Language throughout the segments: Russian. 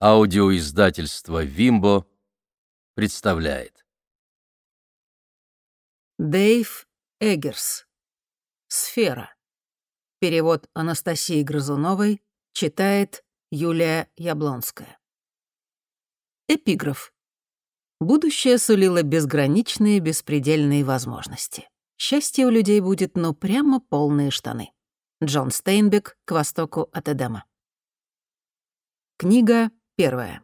Аудиоиздательство «Вимбо» представляет. Дэйв Эггерс. «Сфера». Перевод Анастасии Грызуновой читает Юлия Яблонская. Эпиграф. Будущее сулило безграничные, беспредельные возможности. Счастье у людей будет, но прямо полные штаны. Джон Стейнбек «К востоку от Эдема». Книга первая.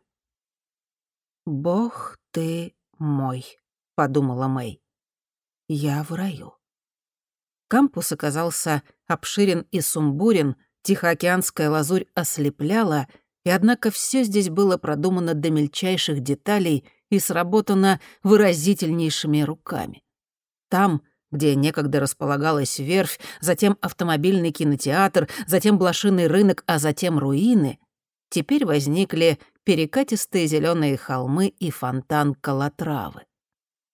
«Бог ты мой», — подумала Мэй. «Я в раю». Кампус оказался обширен и сумбурен, тихоокеанская лазурь ослепляла, и однако все здесь было продумано до мельчайших деталей и сработано выразительнейшими руками. Там — где некогда располагалась верфь, затем автомобильный кинотеатр, затем блошиный рынок, а затем руины, теперь возникли перекатистые зеленые холмы и фонтан колотравы.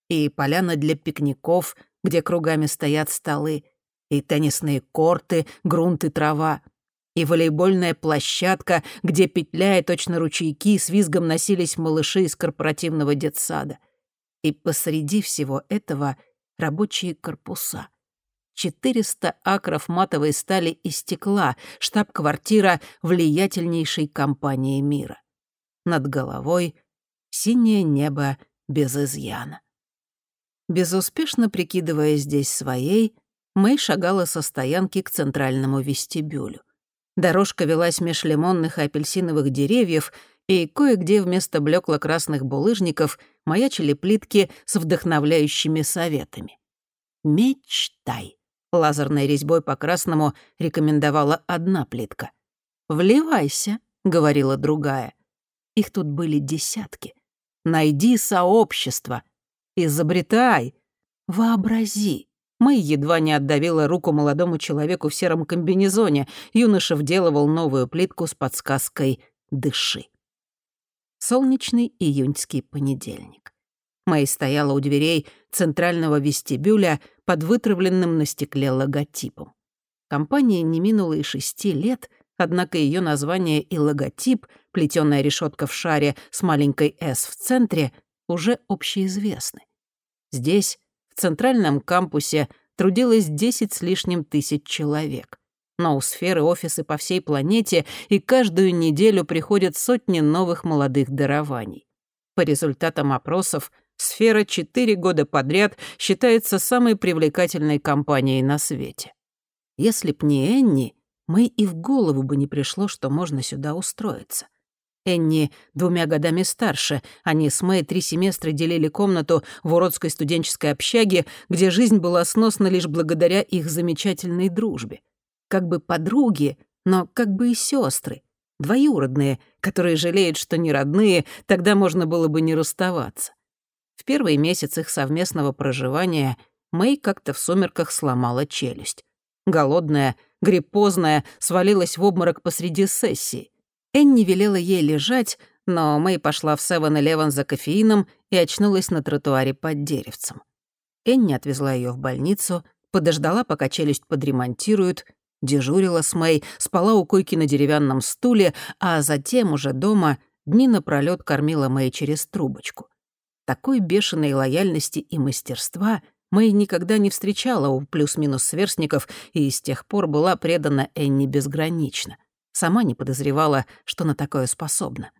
И поляна для пикников, где кругами стоят столы, и теннисные корты, грунт и трава, и волейбольная площадка, где, петляя точно ручейки, с визгом носились малыши из корпоративного детсада. И посреди всего этого — рабочие корпуса. 400 акров матовой стали и стекла, штаб-квартира влиятельнейшей компании мира. Над головой синее небо без изъяна. Безуспешно прикидывая здесь своей, Мэй шагала со стоянки к центральному вестибюлю. Дорожка велась меж лимонных и апельсиновых деревьев, и кое-где вместо блекло-красных булыжников маячили плитки с вдохновляющими советами. «Мечтай». Лазерной резьбой по красному рекомендовала одна плитка. «Вливайся», — говорила другая. Их тут были десятки. «Найди сообщество. Изобретай. Вообрази». Мэй едва не отдавила руку молодому человеку в сером комбинезоне. Юноша вделывал новую плитку с подсказкой «Дыши». Солнечный июньский понедельник. Мэй стояла у дверей центрального вестибюля под вытравленным на стекле логотипом. Компания не минула и шести лет, однако ее название и логотип, плетёная решетка в шаре с маленькой «С» в центре, уже общеизвестны. Здесь, в центральном кампусе, трудилось 10 с лишним тысяч человек. Ноусферы, офисы по всей планете, и каждую неделю приходят сотни новых молодых дарований. По результатам опросов, Сфера четыре года подряд считается самой привлекательной компанией на свете. Если б не Энни, мы и в голову бы не пришло, что можно сюда устроиться. Энни двумя годами старше, они с Мэй три семестра делили комнату в уродской студенческой общаге, где жизнь была сносна лишь благодаря их замечательной дружбе. Как бы подруги, но как бы и сестры, двоюродные, которые жалеют, что не родные, тогда можно было бы не расставаться. В первый месяц их совместного проживания Мэй как-то в сумерках сломала челюсть. Голодная, гриппозная, свалилась в обморок посреди сессии. Энни велела ей лежать, но Мэй пошла в 7-Eleven за кофеином и очнулась на тротуаре под деревцем. Энни отвезла ее в больницу, подождала, пока челюсть подремонтируют, дежурила с Мэй, спала у койки на деревянном стуле, а затем уже дома дни напролёт кормила Мэй через трубочку. Такой бешеной лояльности и мастерства Мэй никогда не встречала у плюс-минус сверстников и с тех пор была предана Энни безгранично. Сама не подозревала, что на такое способна.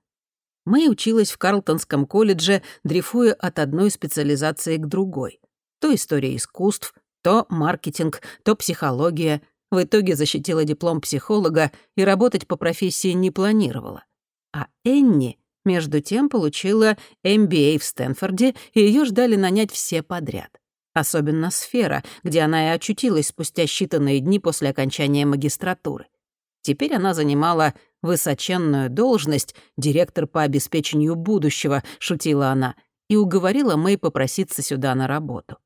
Мэй училась в Карлтонском колледже, дрейфуя от одной специализации к другой. То история искусств, то маркетинг, то психология. В итоге защитила диплом психолога и работать по профессии не планировала. А Энни между тем получила MBA в Стэнфорде, и ее ждали нанять все подряд. Особенно сфера, где она и очутилась спустя считанные дни после окончания магистратуры. Теперь она занимала высоченную должность, директор по обеспечению будущего, шутила она, и уговорила Мэй попроситься сюда на работу.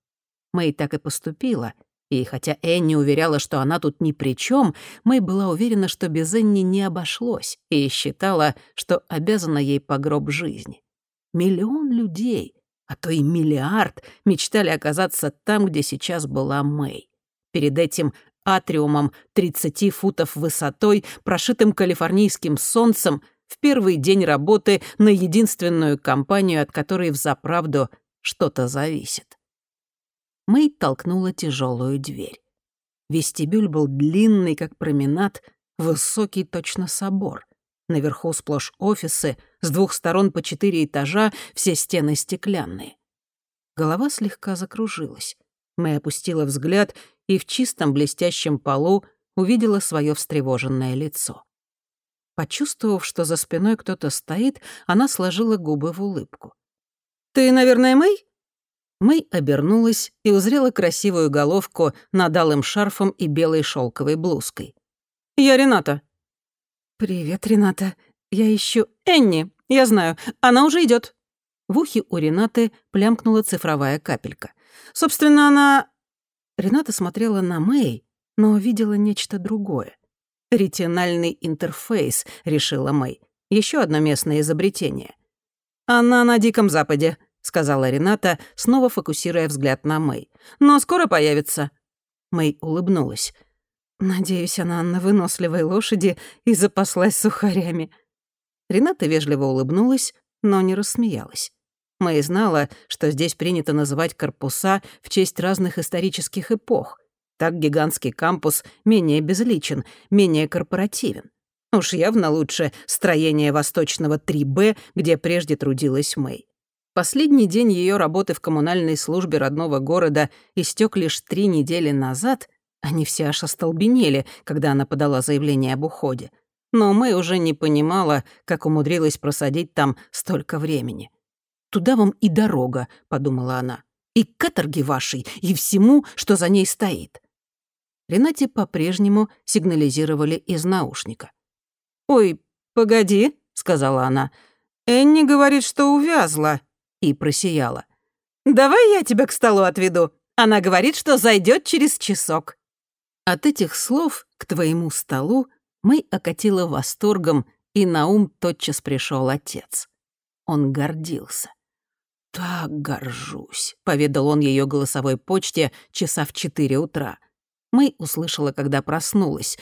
Мэй так и поступила — и хотя Энни уверяла, что она тут ни при чем, Мэй была уверена, что без Энни не обошлось, и считала, что обязана ей по гроб жизни. Миллион людей, а то и миллиард, мечтали оказаться там, где сейчас была Мэй. Перед этим атриумом 30 футов высотой, прошитым калифорнийским солнцем, в первый день работы на единственную компанию, от которой взаправду что-то зависит. Мэй толкнула тяжелую дверь. Вестибюль был длинный, как променад, высокий точно собор. Наверху сплошь офисы, с двух сторон по четыре этажа, все стены стеклянные. Голова слегка закружилась. Мэй опустила взгляд и в чистом блестящем полу увидела свое встревоженное лицо. Почувствовав, что за спиной кто-то стоит, она сложила губы в улыбку. «Ты, наверное, Мэй?» Мэй обернулась и узрела красивую головку над алым шарфом и белой шелковой блузкой. «Я Рената». «Привет, Рената. Я ищу Энни. Я знаю. Она уже идет. В ухе у Ренаты плямкнула цифровая капелька. «Собственно, она...» Рената смотрела на Мэй, но видела нечто другое. «Ретинальный интерфейс», — решила Мэй. Еще одно местное изобретение. «Она на Диком Западе», — сказала Рената, снова фокусируя взгляд на Мэй. «Но скоро появится». Мэй улыбнулась. «Надеюсь, она на выносливой лошади и запаслась сухарями». Рената вежливо улыбнулась, но не рассмеялась. Мэй знала, что здесь принято называть корпуса в честь разных исторических эпох. Так гигантский кампус менее безличен, менее корпоративен. Уж явно лучше строение Восточного 3Б, где прежде трудилась Мэй. Последний день ее работы в коммунальной службе родного города истек лишь три недели назад. Они все аж остолбенели, когда она подала заявление об уходе. Но Мэй уже не понимала, как умудрилась просадить там столько времени. «Туда вам и дорога», — подумала она. «И к каторге вашей, и всему, что за ней стоит». Ренате по-прежнему сигнализировали из наушника. «Ой, погоди», — сказала она. «Энни говорит, что увязла», — и просияла. «Давай я тебя к столу отведу. Она говорит, что зайдет через часок». От этих слов к твоему столу Мэй окатила восторгом, и на ум тотчас пришел отец. Он гордился. «Так горжусь», — поведал он ее голосовой почте часа в четыре утра. Мэй услышала, когда проснулась.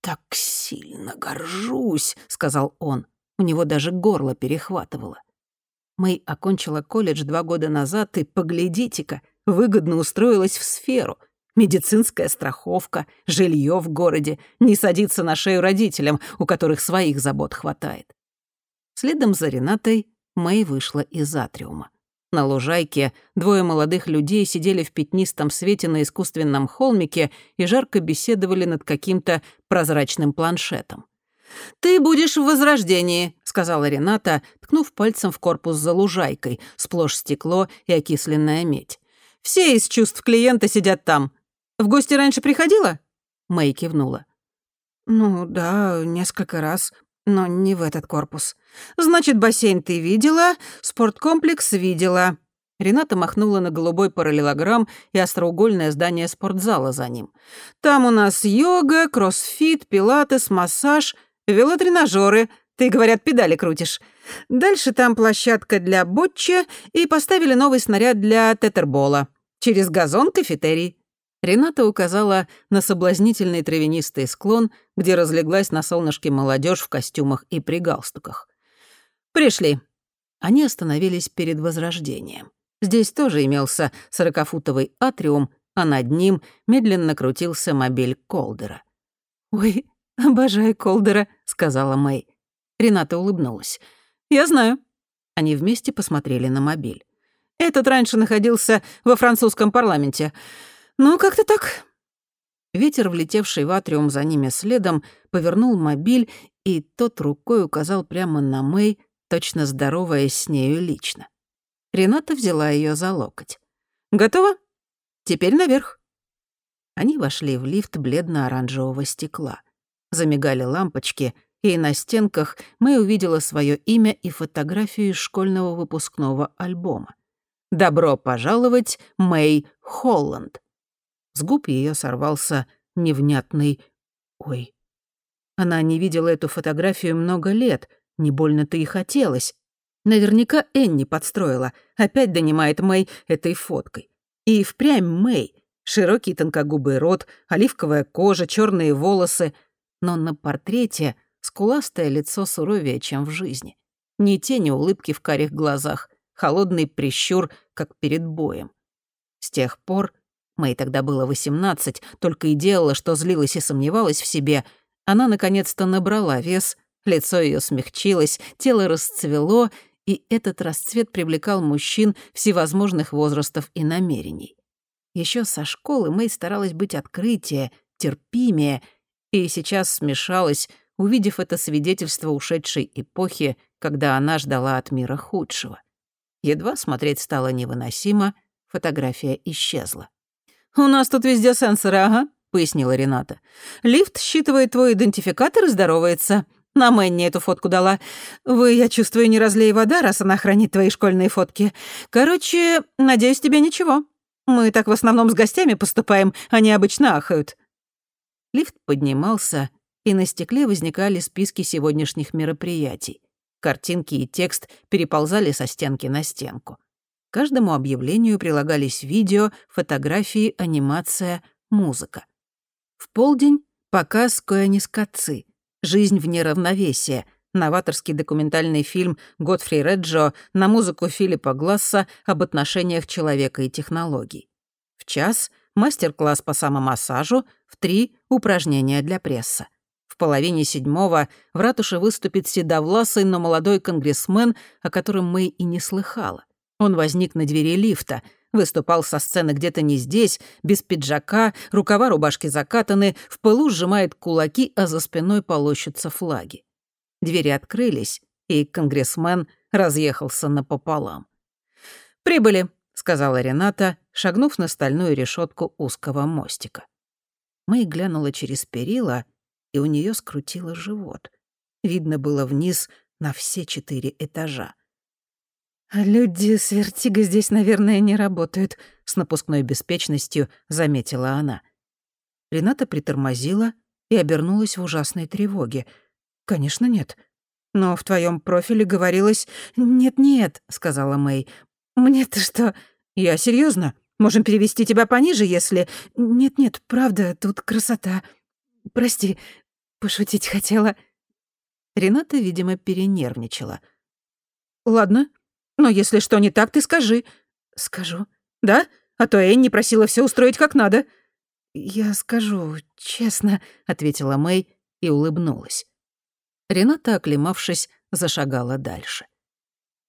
«Так сильно горжусь», — сказал он. У него даже горло перехватывало. Мэй окончила колледж два года назад, и, поглядите-ка, выгодно устроилась в сферу. Медицинская страховка, жилье в городе, не садиться на шею родителям, у которых своих забот хватает. Следом за Ренатой Мэй вышла из атриума. На лужайке двое молодых людей сидели в пятнистом свете на искусственном холмике и жарко беседовали над каким-то прозрачным планшетом. «Ты будешь в возрождении», — сказала Рената, ткнув пальцем в корпус за лужайкой, сплошь стекло и окисленная медь. «Все из чувств клиента сидят там. В гости раньше приходила?» Мэй кивнула. «Ну да, несколько раз но не в этот корпус. Значит, бассейн ты видела, спорткомплекс видела. Рената махнула на голубой параллелограмм и остроугольное здание спортзала за ним. Там у нас йога, кроссфит, пилатес, массаж, велотренажеры. Ты, говорят, педали крутишь. Дальше там площадка для ботча и поставили новый снаряд для тетербола. Через газон кафетерий. Рената указала на соблазнительный травянистый склон, где разлеглась на солнышке молодежь в костюмах и при галстуках. «Пришли». Они остановились перед Возрождением. Здесь тоже имелся сорокафутовый атриум, а над ним медленно крутился мобиль Колдера. «Ой, обожаю Колдера», — сказала Мэй. Рената улыбнулась. «Я знаю». Они вместе посмотрели на мобиль. «Этот раньше находился во французском парламенте. «Ну, как-то так». Ветер, влетевший в атриум за ними следом, повернул мобиль, и тот рукой указал прямо на Мэй, точно здороваясь с нею лично. Рената взяла ее за локоть. «Готово? Теперь наверх». Они вошли в лифт бледно-оранжевого стекла. Замигали лампочки, и на стенках Мэй увидела свое имя и фотографию из школьного выпускного альбома. «Добро пожаловать, Мэй Холланд». С губ ее сорвался невнятный «Ой». Она не видела эту фотографию много лет, не больно-то и хотелось. Наверняка Энни подстроила, опять донимает Мэй этой фоткой. И впрямь Мэй. Широкий тонкогубый рот, оливковая кожа, черные волосы. Но на портрете Скуластое лицо суровее, чем в жизни. Ни тени улыбки в карих глазах, холодный прищур, как перед боем. С тех пор, Мэй тогда было 18, только и делала, что злилась и сомневалась в себе, она наконец-то набрала вес, лицо ее смягчилось, тело расцвело, и этот расцвет привлекал мужчин всевозможных возрастов и намерений. Еще со школы Мэй старалась быть открытие, терпимее, и сейчас смешалась, увидев это свидетельство ушедшей эпохи, когда она ждала от мира худшего. Едва смотреть стало невыносимо, фотография исчезла. «У нас тут везде сенсоры, ага», — пояснила Рената. «Лифт считывает твой идентификатор и здоровается. На Мэнни эту фотку дала. Вы, я чувствую, не разлей вода, раз она хранит твои школьные фотки. Короче, надеюсь, тебе ничего. Мы так в основном с гостями поступаем, они обычно ахают». Лифт поднимался, и на стекле возникали списки сегодняшних мероприятий. Картинки и текст переползали со стенки на стенку. К каждому объявлению прилагались видео, фотографии, анимация, музыка. В полдень показ Коэнискацы «Жизнь вне равновесия», новаторский документальный фильм Готфри Реджо на музыку Филиппа Гласса об отношениях человека и технологий. В час — мастер-класс по самомассажу, в три — упражнения для пресса. В половине седьмого в ратуше выступит седовласый, но молодой конгрессмен, о котором мы и не слыхала. Он возник на двери лифта, выступал со сцены где-то не здесь, без пиджака, рукава рубашки закатаны, в пылу сжимает кулаки, а за спиной полощутся флаги. Двери открылись, и конгрессмен разъехался напополам. «Прибыли», — сказала Рената, шагнув на стальную решетку узкого мостика. Мэй глянула через перила — и у нее скрутило живот. Видно было вниз на все четыре этажа. «Люди с вертиго здесь, наверное, не работают», — с напускной беспечностью заметила она. Рената притормозила и обернулась в ужасной тревоге. «Конечно, нет. Но в твоем профиле говорилось...» «Нет-нет», — сказала Мэй. «Мне-то что...» «Я серьезно. Можем перевести тебя пониже, если...» «Нет-нет, правда, тут красота. Прости, Пошутить хотела. Рената, видимо, перенервничала. «Ладно, но если что не так, ты скажи». «Скажу». «Да? А то Энни просила все устроить как надо». «Я скажу, честно», — ответила Мэй и улыбнулась. Рената, оклемавшись, зашагала дальше.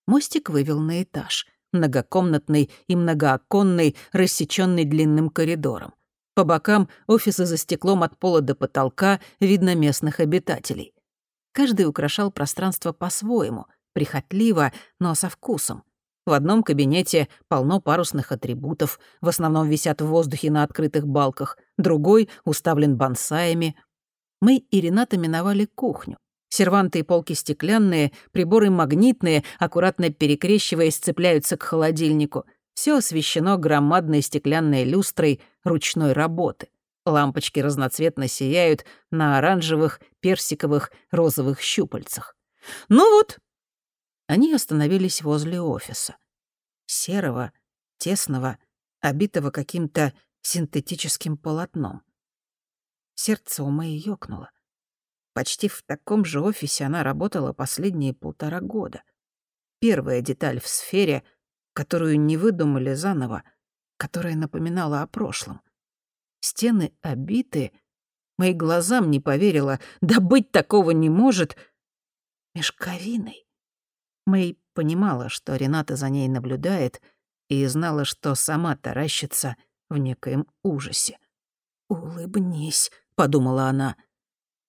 Мостик вывел на этаж, многокомнатный и многооконный, рассечённый длинным коридором. По бокам офисы за стеклом от пола до потолка видно местных обитателей. Каждый украшал пространство по-своему, прихотливо, но со вкусом. В одном кабинете полно парусных атрибутов, в основном висят в воздухе на открытых балках, другой уставлен бонсаями. Мы и Рената миновали кухню. Серванты и полки стеклянные, приборы магнитные, аккуратно перекрещиваясь, цепляются к холодильнику — все освещено громадной стеклянной люстрой ручной работы. Лампочки разноцветно сияют на оранжевых, персиковых, розовых щупальцах. «Ну вот!» Они остановились возле офиса. Серого, тесного, обитого каким-то синтетическим полотном. Сердце у Мэй ёкнуло. Почти в таком же офисе она работала последние полтора года. Первая деталь в сфере — которую не выдумали заново, которая напоминала о прошлом. Стены обиты, мои глазам не поверила, да быть такого не может, мешковиной. Мэй понимала, что Рената за ней наблюдает, и знала, что сама таращится в некоем ужасе. «Улыбнись», — подумала она.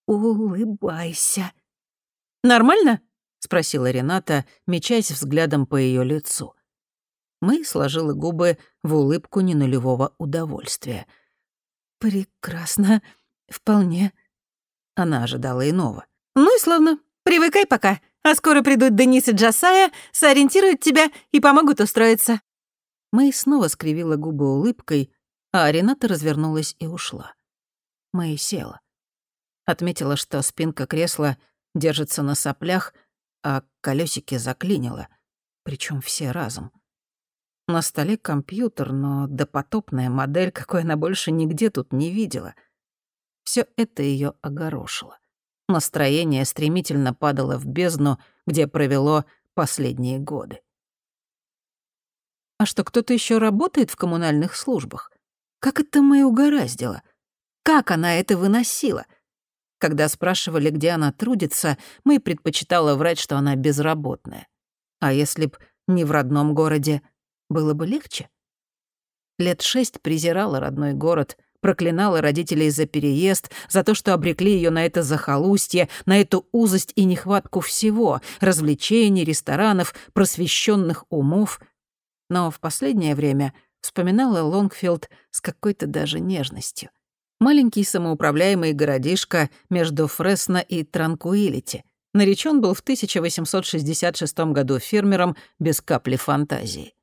«Улыбайся». «Нормально?» — спросила Рената, мечась взглядом по ее лицу. Мэй сложила губы в улыбку ненулевого удовольствия. «Прекрасно. Вполне». Она ожидала иного. «Ну и славно. Привыкай пока. А скоро придут Денис и Джасая, сориентируют тебя и помогут устроиться». Мэй снова скривила губы улыбкой, а Рената развернулась и ушла. Мэй села. Отметила, что спинка кресла держится на соплях, а колесики заклинило, причем все разом. На столе компьютер, но допотопная модель, какой она больше нигде тут не видела. Все это ее огорошило. Настроение стремительно падало в бездну, где провело последние годы. А что, кто-то еще работает в коммунальных службах? Как это Мэй угораздило? Как она это выносила? Когда спрашивали, где она трудится, Мэй предпочитала врать, что она безработная. А если б не в родном городе, было бы легче? Лет шесть презирала родной город, проклинала родителей за переезд, за то, что обрекли ее на это захолустье, на эту узость и нехватку всего — развлечений, ресторанов, просвещенных умов — но в последнее время вспоминала Лонгфилд с какой-то даже нежностью. Маленький самоуправляемый городишко между Фресно и Транкуилити. Наречен был в 1866 году фермером без капли фантазии.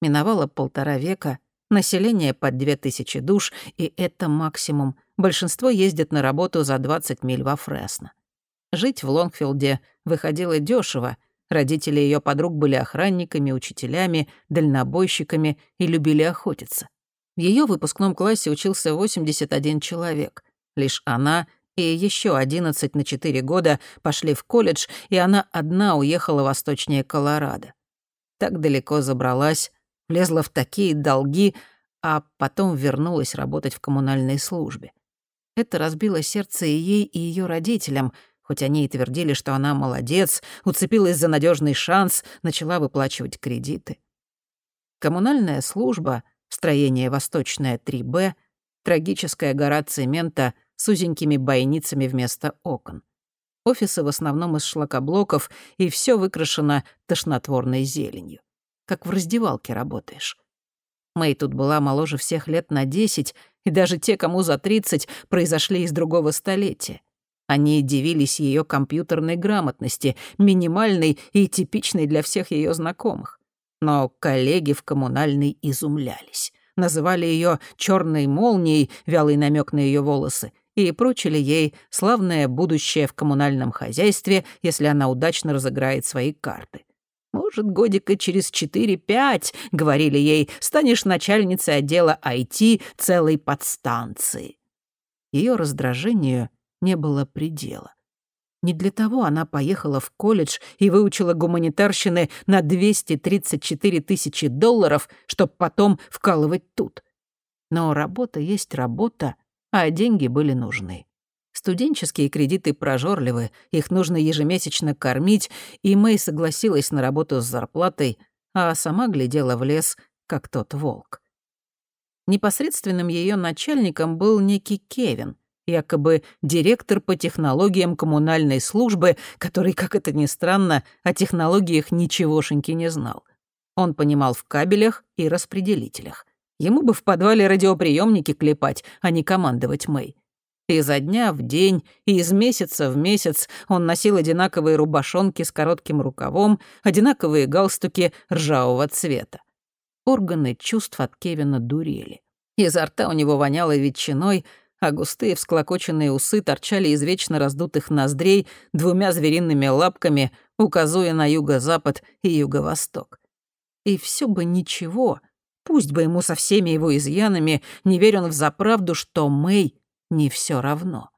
Миновало полтора века, население под две тысячи душ, и это максимум. Большинство ездят на работу за 20 миль во Фресно. Жить в Лонгфилде выходило дешево, Родители ее подруг были охранниками, учителями, дальнобойщиками и любили охотиться. В ее выпускном классе учился 81 человек. Лишь она и еще 11 на 4 года пошли в колледж, и она одна уехала восточнее Колорадо. Так далеко забралась, влезла в такие долги, а потом вернулась работать в коммунальной службе. Это разбило сердце и ей, и ее родителям — Хоть они и твердили, что она молодец, уцепилась за надежный шанс, начала выплачивать кредиты. Коммунальная служба, строение «Восточное 3Б», трагическая гора цемента с узенькими бойницами вместо окон. Офисы в основном из шлакоблоков, и все выкрашено тошнотворной зеленью. Как в раздевалке работаешь. Мэй тут была моложе всех лет на десять, и даже те, кому за тридцать, произошли из другого столетия. Они дивились ее компьютерной грамотности, минимальной и типичной для всех ее знакомых. Но коллеги в коммунальной изумлялись. Называли ее черной молнией, вялый намек на ее волосы, и прочили ей славное будущее в коммунальном хозяйстве, если она удачно разыграет свои карты. «Может, годика через четыре-пять, — говорили ей, — станешь начальницей отдела IT целой подстанции». Ее раздражению не было предела. Не для того она поехала в колледж и выучила гуманитарщины на 234 тысячи долларов, чтобы потом вкалывать тут. Но работа есть работа, а деньги были нужны. Студенческие кредиты прожорливы, их нужно ежемесячно кормить, и Мэй согласилась на работу с зарплатой, а сама глядела в лес, как тот волк. Непосредственным ее начальником был некий Кевин, якобы директор по технологиям коммунальной службы, который, как это ни странно, о технологиях ничегошеньки не знал. Он понимал в кабелях и распределителях. Ему бы в подвале радиоприемники клепать, а не командовать Мэй. Изо дня в день и из месяца в месяц он носил одинаковые рубашонки с коротким рукавом, одинаковые галстуки ржавого цвета. Органы чувств от Кевина дурели. Изо рта у него воняло ветчиной, а густые всклокоченные усы торчали из вечно раздутых ноздрей двумя звериными лапками, указуя на юго-запад и юго-восток. И все бы ничего, пусть бы ему со всеми его изъянами, не верь он в заправду, что Мэй не все равно.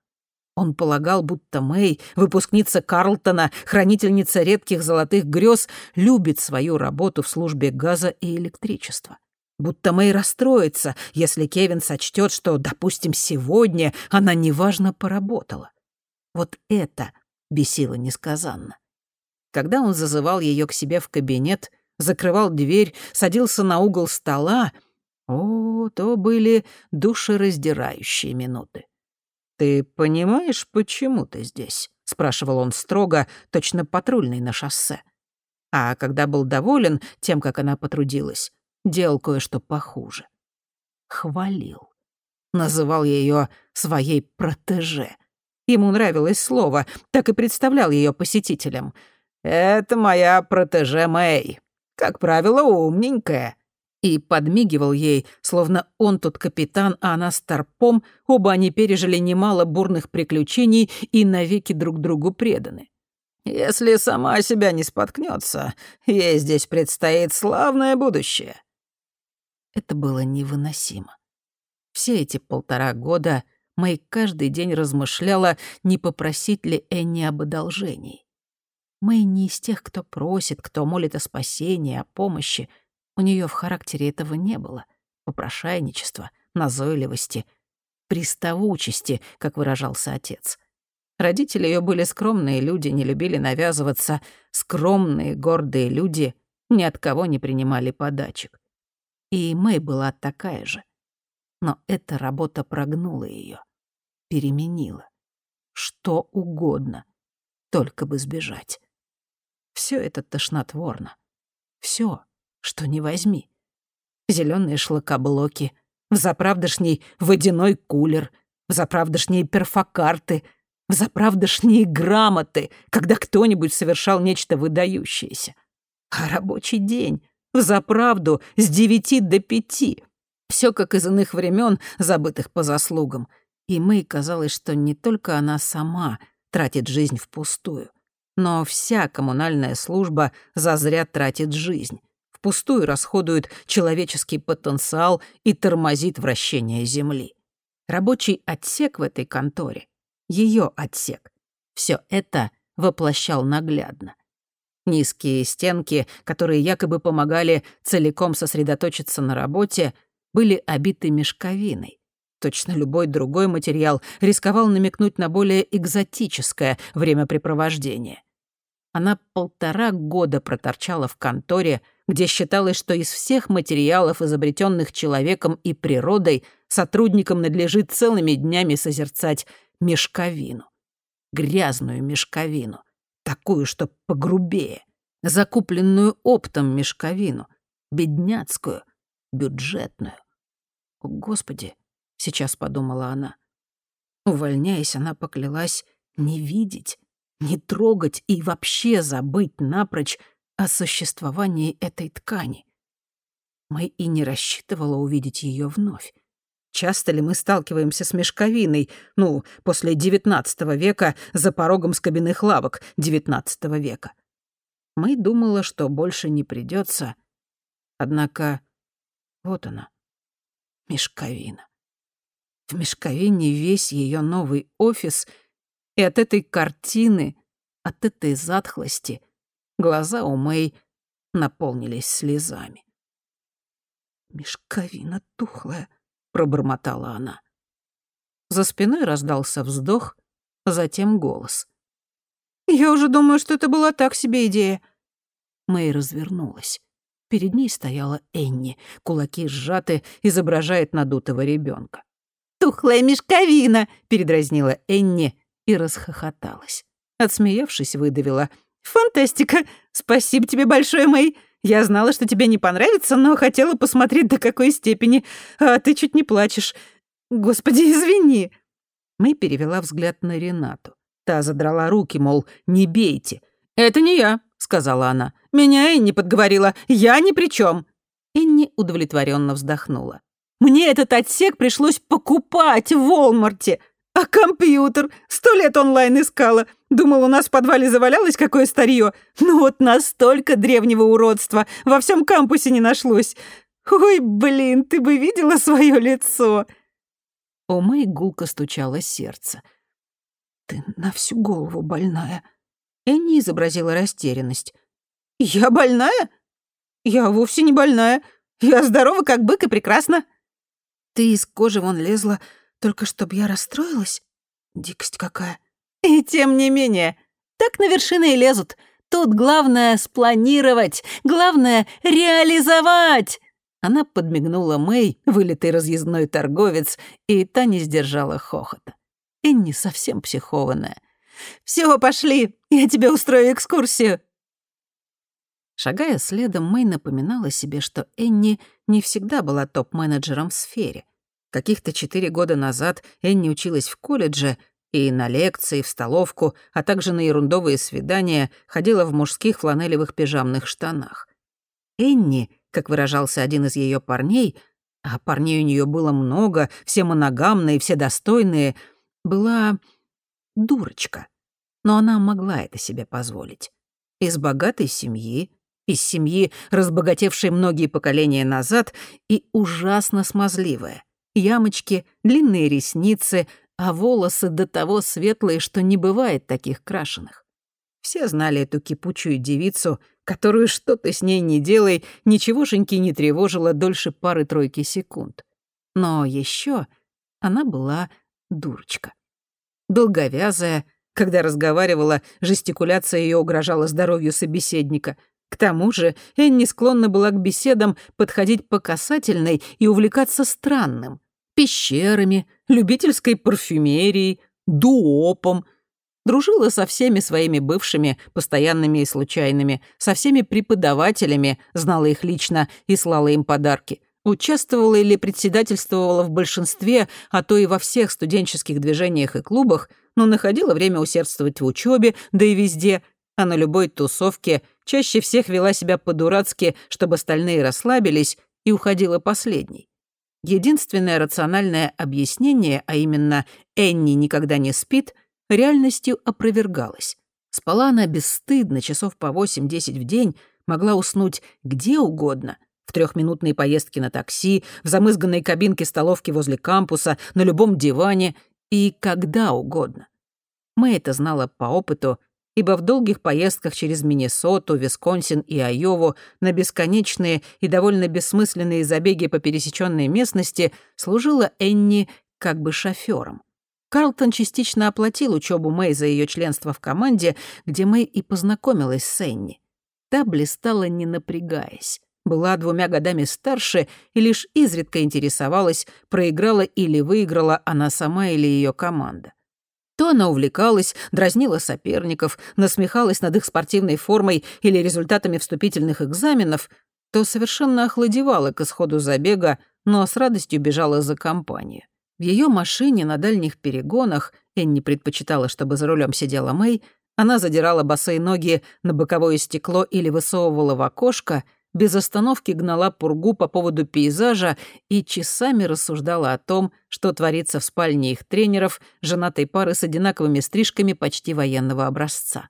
Он полагал, будто Мэй, выпускница Карлтона, хранительница редких золотых грез, любит свою работу в службе газа и электричества будто Мэй расстроится, если Кевин сочтет, что, допустим, сегодня она неважно поработала. Вот это бесило несказанно. Когда он зазывал ее к себе в кабинет, закрывал дверь, садился на угол стола, о, то были душераздирающие минуты. «Ты понимаешь, почему ты здесь?» — спрашивал он строго, точно патрульный на шоссе. А когда был доволен тем, как она потрудилась, делал кое-что похуже. Хвалил. Называл ее своей протеже. Ему нравилось слово, так и представлял ее посетителям. «Это моя протеже Мэй. Как правило, умненькая». И подмигивал ей, словно он тут капитан, а она старпом, оба они пережили немало бурных приключений и навеки друг другу преданы. «Если сама себя не споткнется, ей здесь предстоит славное будущее. Это было невыносимо. Все эти полтора года Мэй каждый день размышляла, не попросить ли Энни об одолжении. Мэй не из тех, кто просит, кто молит о спасении, о помощи. У нее в характере этого не было. Попрошайничества, назойливости, приставучести, как выражался отец. Родители ее были скромные люди, не любили навязываться. Скромные, гордые люди ни от кого не принимали подачек. И Мэй была такая же. Но эта работа прогнула ее, переменила. Что угодно, только бы сбежать. Все это тошнотворно. Все, что не возьми. Зеленые шлакоблоки, взаправдошний водяной кулер, взаправдошние перфокарты, взаправдошние грамоты, когда кто-нибудь совершал нечто выдающееся. А рабочий день, взаправду, с девяти до пяти. Все как из иных времен, забытых по заслугам. И Мэй казалось, что не только она сама тратит жизнь впустую, но вся коммунальная служба зазря тратит жизнь, впустую расходует человеческий потенциал и тормозит вращение Земли. Рабочий отсек в этой конторе, ее отсек, все это воплощал наглядно. Низкие стенки, которые якобы помогали целиком сосредоточиться на работе, были обиты мешковиной. Точно любой другой материал рисковал намекнуть на более экзотическое времяпрепровождение. Она полтора года проторчала в конторе, где считалось, что из всех материалов, изобретенных человеком и природой, сотрудникам надлежит целыми днями созерцать мешковину. Грязную мешковину — такую, что погрубее, закупленную оптом мешковину, бедняцкую, бюджетную. О, Господи, сейчас подумала она. Увольняясь, она поклялась не видеть, не трогать и вообще забыть напрочь о существовании этой ткани. Мы и не рассчитывала увидеть ее вновь. Часто ли мы сталкиваемся с мешковиной, ну, после XIX века за порогом скобяных лавок XIX века? Мы думала, что больше не придется. Однако вот она, мешковина. В мешковине весь ее новый офис, и от этой картины, от этой затхлости глаза у Мэй наполнились слезами. Мешковина тухлая, пробормотала она. За спиной раздался вздох, затем голос. «Я уже думаю, что это была так себе идея». Мэй развернулась. Перед ней стояла Энни, кулаки сжаты, изображает надутого ребенка. «Тухлая мешковина!» — передразнила Энни и расхохоталась. Отсмеявшись, выдавила. «Фантастика! Спасибо тебе большое, Мэй! Я знала, что тебе не понравится, но хотела посмотреть, до какой степени. А ты чуть не плачешь. Господи, извини!» Мэй перевела взгляд на Ренату. Та задрала руки, мол, не бейте. «Это не я», — сказала она. «Меня Энни подговорила. Я ни при чем. Энни удовлетворенно вздохнула. «Мне этот отсек пришлось покупать в Волмарте. А компьютер? Сто лет онлайн искала. Думал, у нас в подвале завалялось какое старье. Ну вот настолько древнего уродства во всем кампусе не нашлось. Ой, блин, ты бы видела свое лицо. У Мэй гулко стучало сердце. Ты на всю голову больная. Энни изобразила растерянность. Я больная? Я вовсе не больная. Я здорова, как бык, и прекрасна. Ты из кожи вон лезла, только чтобы я расстроилась? Дикость какая. И тем не менее, так на вершины и лезут. Тут главное спланировать, главное реализовать. Она подмигнула Мэй, вылитый разъездной торговец, и та не сдержала хохота. Энни совсем психованная. «Всё, пошли, я тебе устрою экскурсию». Шагая следом, Мэй напоминала себе, что Энни не всегда была топ-менеджером в сфере. Каких-то четыре года назад Энни училась в колледже и на лекции, в столовку, а также на ерундовые свидания ходила в мужских фланелевых пижамных штанах. Энни, как выражался один из ее парней, а парней у нее было много, все моногамные, все достойные, была дурочка. Но она могла это себе позволить. Из богатой семьи, из семьи, разбогатевшей многие поколения назад, и ужасно смазливая — ямочки, длинные ресницы, а волосы до того светлые, что не бывает таких крашеных. Все знали эту кипучую девицу, которую что ты с ней не делай, ничегошеньки не тревожило дольше пары-тройки секунд. Но еще она была дурочка. Долговязая, когда разговаривала, жестикуляция ее угрожала здоровью собеседника. К тому же Энни склонна была к беседам подходить по касательной и увлекаться странным. Пещерами, любительской парфюмерией, дуопом. Дружила со всеми своими бывшими, постоянными и случайными, со всеми преподавателями, знала их лично и слала им подарки — Участвовала или председательствовала в большинстве, а то и во всех студенческих движениях и клубах, но находила время усердствовать в учебе, да и везде, а на любой тусовке чаще всех вела себя по-дурацки, чтобы остальные расслабились, и уходила последней. Единственное рациональное объяснение, а именно «Энни никогда не спит», реальностью опровергалось. Спала она бесстыдно, часов по 8-10 в день, могла уснуть где угодно — в трехминутной поездке на такси, в замызганной кабинке столовки возле кампуса, на любом диване и когда угодно. Мы это знала по опыту, ибо в долгих поездках через Миннесоту, Висконсин и Айову на бесконечные и довольно бессмысленные забеги по пересеченной местности служила Энни как бы шофёром. Карлтон частично оплатил учебу Мэй за ее членство в команде, где Мэй и познакомилась с Энни. Та блистала, не напрягаясь была двумя годами старше и лишь изредка интересовалась, проиграла или выиграла она сама или ее команда. То она увлекалась, дразнила соперников, насмехалась над их спортивной формой или результатами вступительных экзаменов, то совершенно охладевала к исходу забега, но с радостью бежала за компанию. В ее машине на дальних перегонах Энни предпочитала, чтобы за рулем сидела Мэй, она задирала босые ноги на боковое стекло или высовывала в окошко — без остановки гнала пургу по поводу пейзажа и часами рассуждала о том, что творится в спальне их тренеров, женатой пары с одинаковыми стрижками почти военного образца.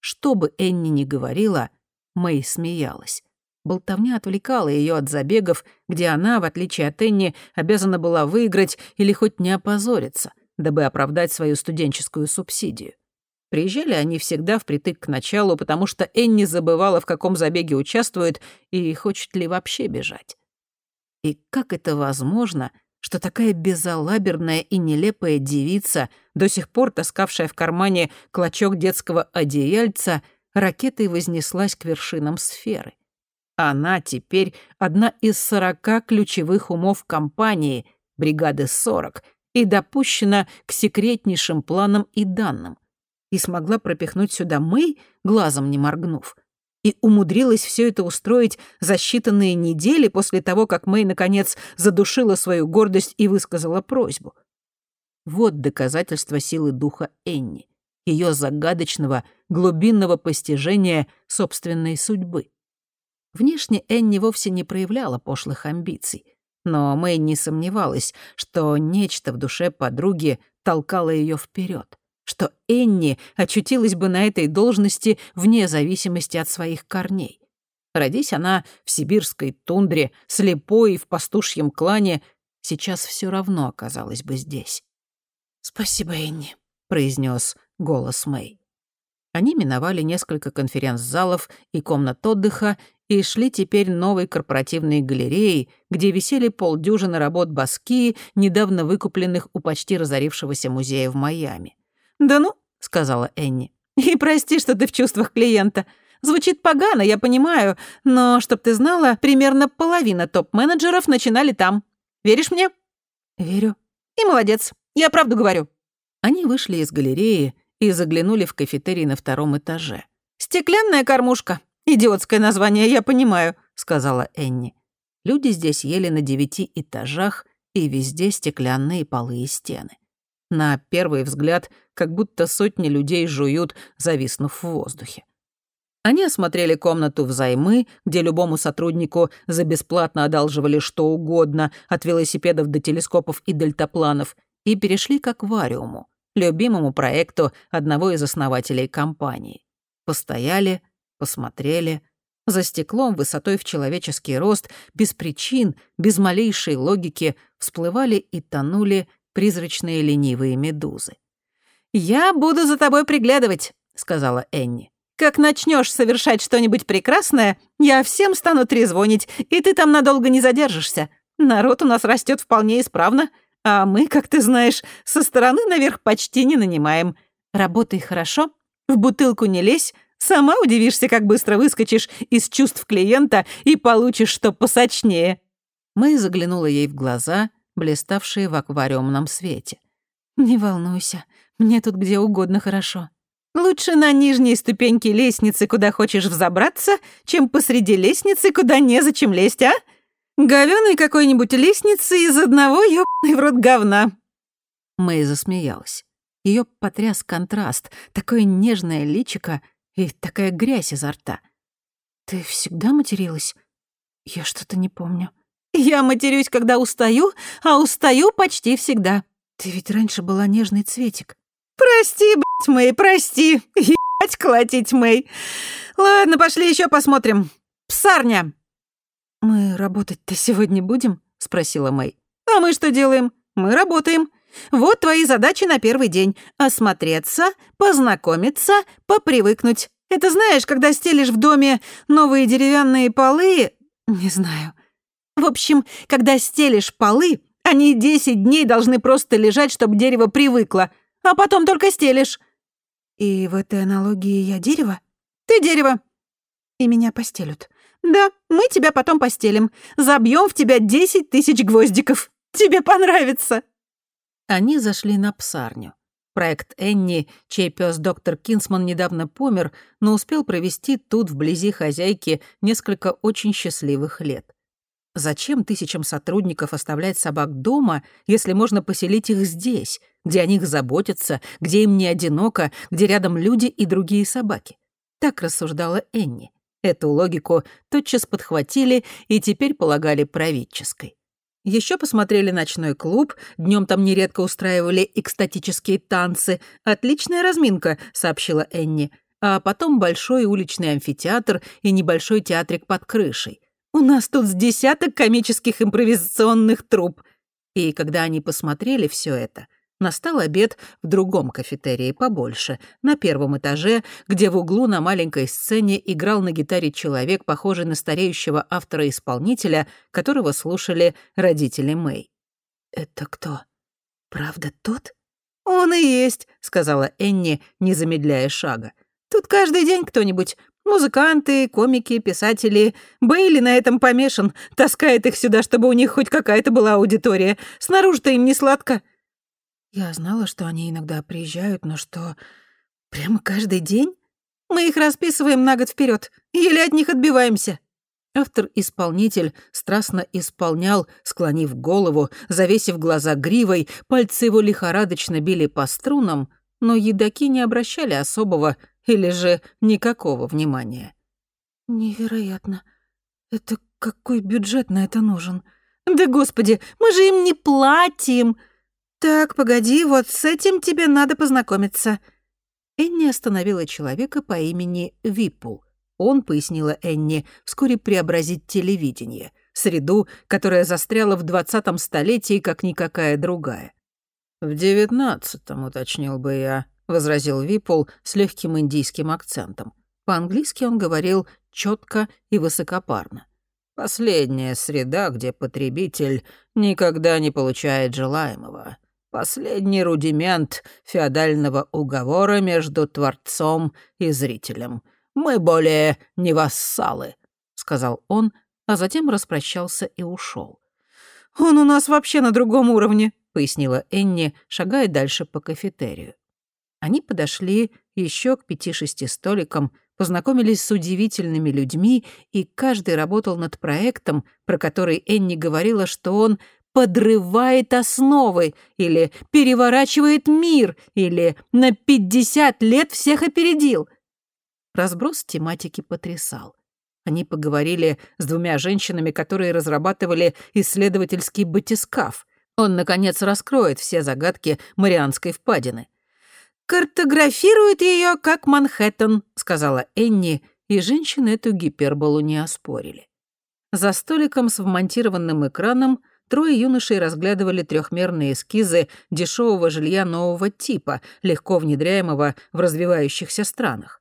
Что бы Энни ни говорила, Мэй смеялась. Болтовня отвлекала ее от забегов, где она, в отличие от Энни, обязана была выиграть или хоть не опозориться, дабы оправдать свою студенческую субсидию. Приезжали они всегда впритык к началу, потому что Энни забывала, в каком забеге участвует и хочет ли вообще бежать. И как это возможно, что такая безалаберная и нелепая девица, до сих пор таскавшая в кармане клочок детского одеяльца, ракетой вознеслась к вершинам сферы? Она теперь одна из сорока ключевых умов компании, бригады 40, и допущена к секретнейшим планам и данным и смогла пропихнуть сюда Мэй, глазом не моргнув. И умудрилась все это устроить за считанные недели после того, как Мэй, наконец, задушила свою гордость и высказала просьбу. Вот доказательство силы духа Энни, ее загадочного, глубинного постижения собственной судьбы. Внешне Энни вовсе не проявляла пошлых амбиций, но Мэй не сомневалась, что нечто в душе подруги толкало ее вперед что Энни очутилась бы на этой должности вне зависимости от своих корней. Родись она в сибирской тундре, слепой и в пастушьем клане, сейчас все равно оказалась бы здесь. «Спасибо, Энни», — произнес голос Мэй. Они миновали несколько конференц-залов и комнат отдыха и шли теперь новой корпоративной галереей, где висели полдюжины работ Баски, недавно выкупленных у почти разорившегося музея в Майами. «Да ну», — сказала Энни. «И прости, что ты в чувствах клиента. Звучит погано, я понимаю, но, чтоб ты знала, примерно половина топ-менеджеров начинали там. Веришь мне?» «Верю». «И молодец. Я правду говорю». Они вышли из галереи и заглянули в кафетерий на втором этаже. «Стеклянная кормушка. Идиотское название, я понимаю», — сказала Энни. Люди здесь ели на девяти этажах, и везде стеклянные полы и стены. На первый взгляд, как будто сотни людей жуют, зависнув в воздухе. Они осмотрели комнату взаймы, где любому сотруднику за бесплатно одалживали что угодно, от велосипедов до телескопов и дельтапланов, и перешли к аквариуму, любимому проекту одного из основателей компании. Постояли, посмотрели. За стеклом высотой в человеческий рост, без причин, без малейшей логики, всплывали и тонули призрачные ленивые медузы. «Я буду за тобой приглядывать», — сказала Энни. «Как начнешь совершать что-нибудь прекрасное, я всем стану трезвонить, и ты там надолго не задержишься. Народ у нас растет вполне исправно, а мы, как ты знаешь, со стороны наверх почти не нанимаем. Работай хорошо, в бутылку не лезь, сама удивишься, как быстро выскочишь из чувств клиента и получишь что посочнее». Мэй заглянула ей в глаза, блиставшие в аквариумном свете. «Не волнуйся, мне тут где угодно хорошо. Лучше на нижней ступеньке лестницы, куда хочешь взобраться, чем посреди лестницы, куда незачем лезть, а? Говёной какой-нибудь лестницы из одного ёбаный в рот говна». Мэй засмеялась. Ее потряс контраст, такое нежное личико и такая грязь изо рта. «Ты всегда материлась? Я что-то не помню». «Я матерюсь, когда устаю, а устаю почти всегда». «Ты ведь раньше была нежный цветик». «Прости, блядь, Мэй, прости. Ебать колотить, Мэй. Ладно, пошли еще посмотрим. Псарня». «Мы работать-то сегодня будем?» — спросила Мэй. «А мы что делаем? Мы работаем. Вот твои задачи на первый день. Осмотреться, познакомиться, попривыкнуть. Это знаешь, когда стелишь в доме новые деревянные полы... Не знаю. В общем, когда стелишь полы, они 10 дней должны просто лежать, чтобы дерево привыкло, а потом только стелишь. И в этой аналогии я дерево? Ты дерево. И меня постелют. Да, мы тебя потом постелим. Забьем в тебя 10 тысяч гвоздиков. Тебе понравится. Они зашли на псарню. Проект Энни, чей пес доктор Кинсман недавно помер, но успел провести тут, вблизи хозяйки, несколько очень счастливых лет. Зачем тысячам сотрудников оставлять собак дома, если можно поселить их здесь, где о них заботятся, где им не одиноко, где рядом люди и другие собаки? Так рассуждала Энни. Эту логику тотчас подхватили и теперь полагали правительской. Еще посмотрели ночной клуб, днем там нередко устраивали экстатические танцы. Отличная разминка, сообщила Энни. А потом большой уличный амфитеатр и небольшой театрик под крышей. У нас тут с десяток комических импровизационных труп. И когда они посмотрели все это, Настал обед в другом кафетерии побольше, на первом этаже, где в углу на маленькой сцене играл на гитаре человек, похожий на стареющего автора-исполнителя, которого слушали родители Мэй. «Это кто? Правда тот?» «Он и есть», — сказала Энни, не замедляя шага. «Тут каждый день кто-нибудь. Музыканты, комики, писатели. Бейли на этом помешан, таскает их сюда, чтобы у них хоть какая-то была аудитория. Снаружи-то им не сладко». Я знала, что они иногда приезжают, но что... Прямо каждый день? Мы их расписываем на год вперед, еле от них отбиваемся. Автор-исполнитель страстно исполнял, склонив голову, завесив глаза гривой, пальцы его лихорадочно били по струнам, но едоки не обращали особого или же никакого внимания. «Невероятно. Это какой бюджет на это нужен?» «Да господи, мы же им не платим!» «Так, погоди, вот с этим тебе надо познакомиться». Энни остановила человека по имени Виппул. Он, пояснила Энни, вскоре преобразит телевидение, среду, которая застряла в двадцатом столетии, как никакая другая. «В девятнадцатом, уточнил бы я», — возразил Виппул с легким индийским акцентом. По-английски он говорил четко и высокопарно. «Последняя среда, где потребитель никогда не получает желаемого. Последний рудимент феодального уговора между Творцом и зрителем. Мы более не вассалы», — сказал он, а затем распрощался и ушел. «Он у нас вообще на другом уровне», — пояснила Энни, шагая дальше по кафетерию. Они подошли еще к пяти-шести столикам, познакомились с удивительными людьми, и каждый работал над проектом, про который Энни говорила, что он подрывает основы, или переворачивает мир, или на 50 лет всех опередил. Разброс тематики потрясал. Они поговорили с двумя женщинами, которые разрабатывали исследовательский батискаф. Он, наконец, раскроет все загадки Марианской впадины. «Картографирует ее как Манхэттен», — сказала Энни, и женщины эту гиперболу не оспорили. За столиком с вмонтированным экраном трое юношей разглядывали трехмерные эскизы дешевого жилья нового типа, легко внедряемого в развивающихся странах.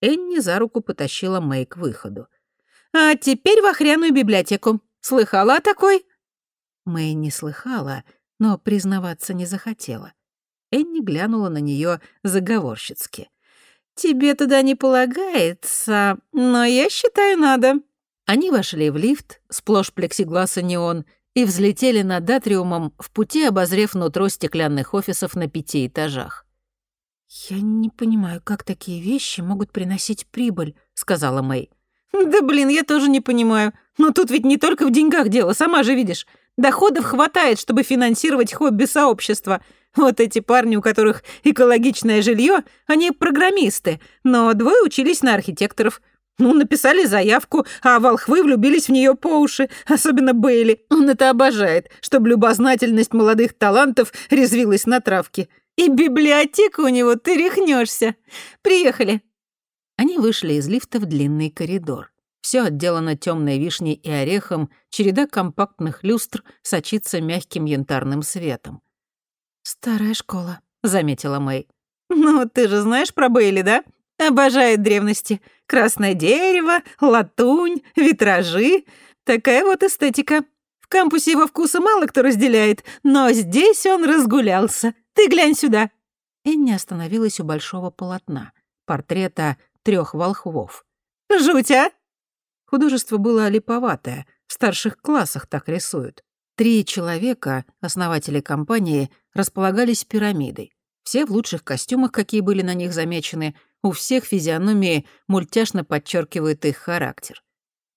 Энни за руку потащила Мэй к выходу. «А теперь в охряную библиотеку. Слыхала о такой?» Мэй не слыхала, но признаваться не захотела. Энни глянула на нее заговорщицки. «Тебе туда не полагается, но я считаю, надо». Они вошли в лифт, сплошь плексиглас и неон, и взлетели над атриумом, в пути обозрев нутро стеклянных офисов на пяти этажах. «Я не понимаю, как такие вещи могут приносить прибыль», — сказала Мэй. «Да блин, я тоже не понимаю. Но тут ведь не только в деньгах дело, сама же видишь. Доходов хватает, чтобы финансировать хобби сообщества. Вот эти парни, у которых экологичное жилье, они программисты, но двое учились на архитекторов. Ну, написали заявку, а волхвы влюбились в нее по уши, особенно Бейли. Он это обожает, чтобы любознательность молодых талантов резвилась на травке. И библиотека у него, ты рехнешься. Приехали. Они вышли из лифта в длинный коридор. Все отделано темной вишней и орехом, череда компактных люстр сочится мягким янтарным светом. «Старая школа», — заметила Мэй. «Ну, ты же знаешь про Бейли, да? Обожает древности. Красное дерево, латунь, витражи. Такая вот эстетика. В кампусе его вкуса мало кто разделяет, но здесь он разгулялся. Ты глянь сюда». Энни остановилась у большого полотна, портрета трех волхвов. «Жуть, а?» Художество было липоватое, в старших классах так рисуют. Три человека, основатели компании, располагались пирамидой. Все в лучших костюмах, какие были на них замечены, у всех физиономии мультяшно подчеркивают их характер.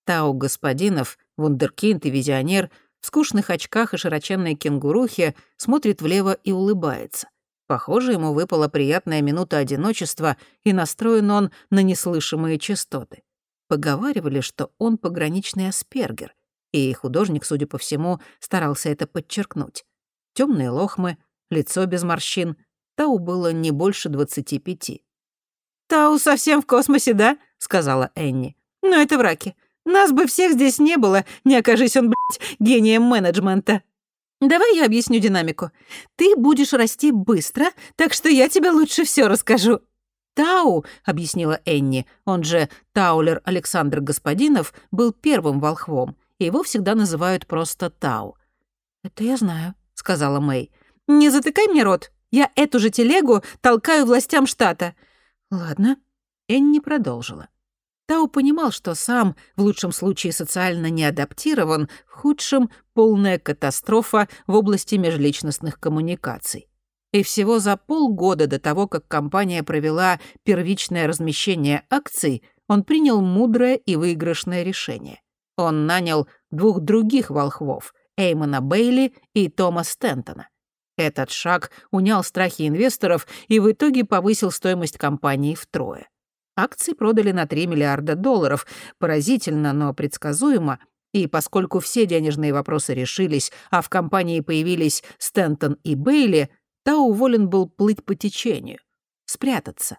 Тау господинов, вундеркинд и визионер в скучных очках и широченной кенгурухе смотрит влево и улыбается. Похоже, ему выпала приятная минута одиночества, и настроен он на неслышимые частоты. Поговаривали, что он пограничный аспергер — и художник, судя по всему, старался это подчеркнуть. Темные лохмы, лицо без морщин. Тау было не больше двадцати пяти. «Тау совсем в космосе, да?» — сказала Энни. «Но это враки. Нас бы всех здесь не было, не окажись он, блядь, гением менеджмента». «Давай я объясню динамику. Ты будешь расти быстро, так что я тебе лучше все расскажу». «Тау», — объяснила Энни, он же Таулер Александр Господинов, был первым волхвом, и его всегда называют просто Тау. «Это я знаю», — сказала Мэй. «Не затыкай мне рот. Я эту же телегу толкаю властям штата». «Ладно». Энни продолжила. Тау понимал, что сам, в лучшем случае социально не адаптирован, в худшем — полная катастрофа в области межличностных коммуникаций. И всего за полгода до того, как компания провела первичное размещение акций, он принял мудрое и выигрышное решение. Он нанял двух других волхвов — Эймона Бейли и Тома Стентона. Этот шаг унял страхи инвесторов и в итоге повысил стоимость компании втрое. Акции продали на 3 миллиарда долларов. Поразительно, но предсказуемо. И поскольку все денежные вопросы решились, а в компании появились Стентон и Бейли, Тау уволен был плыть по течению, спрятаться,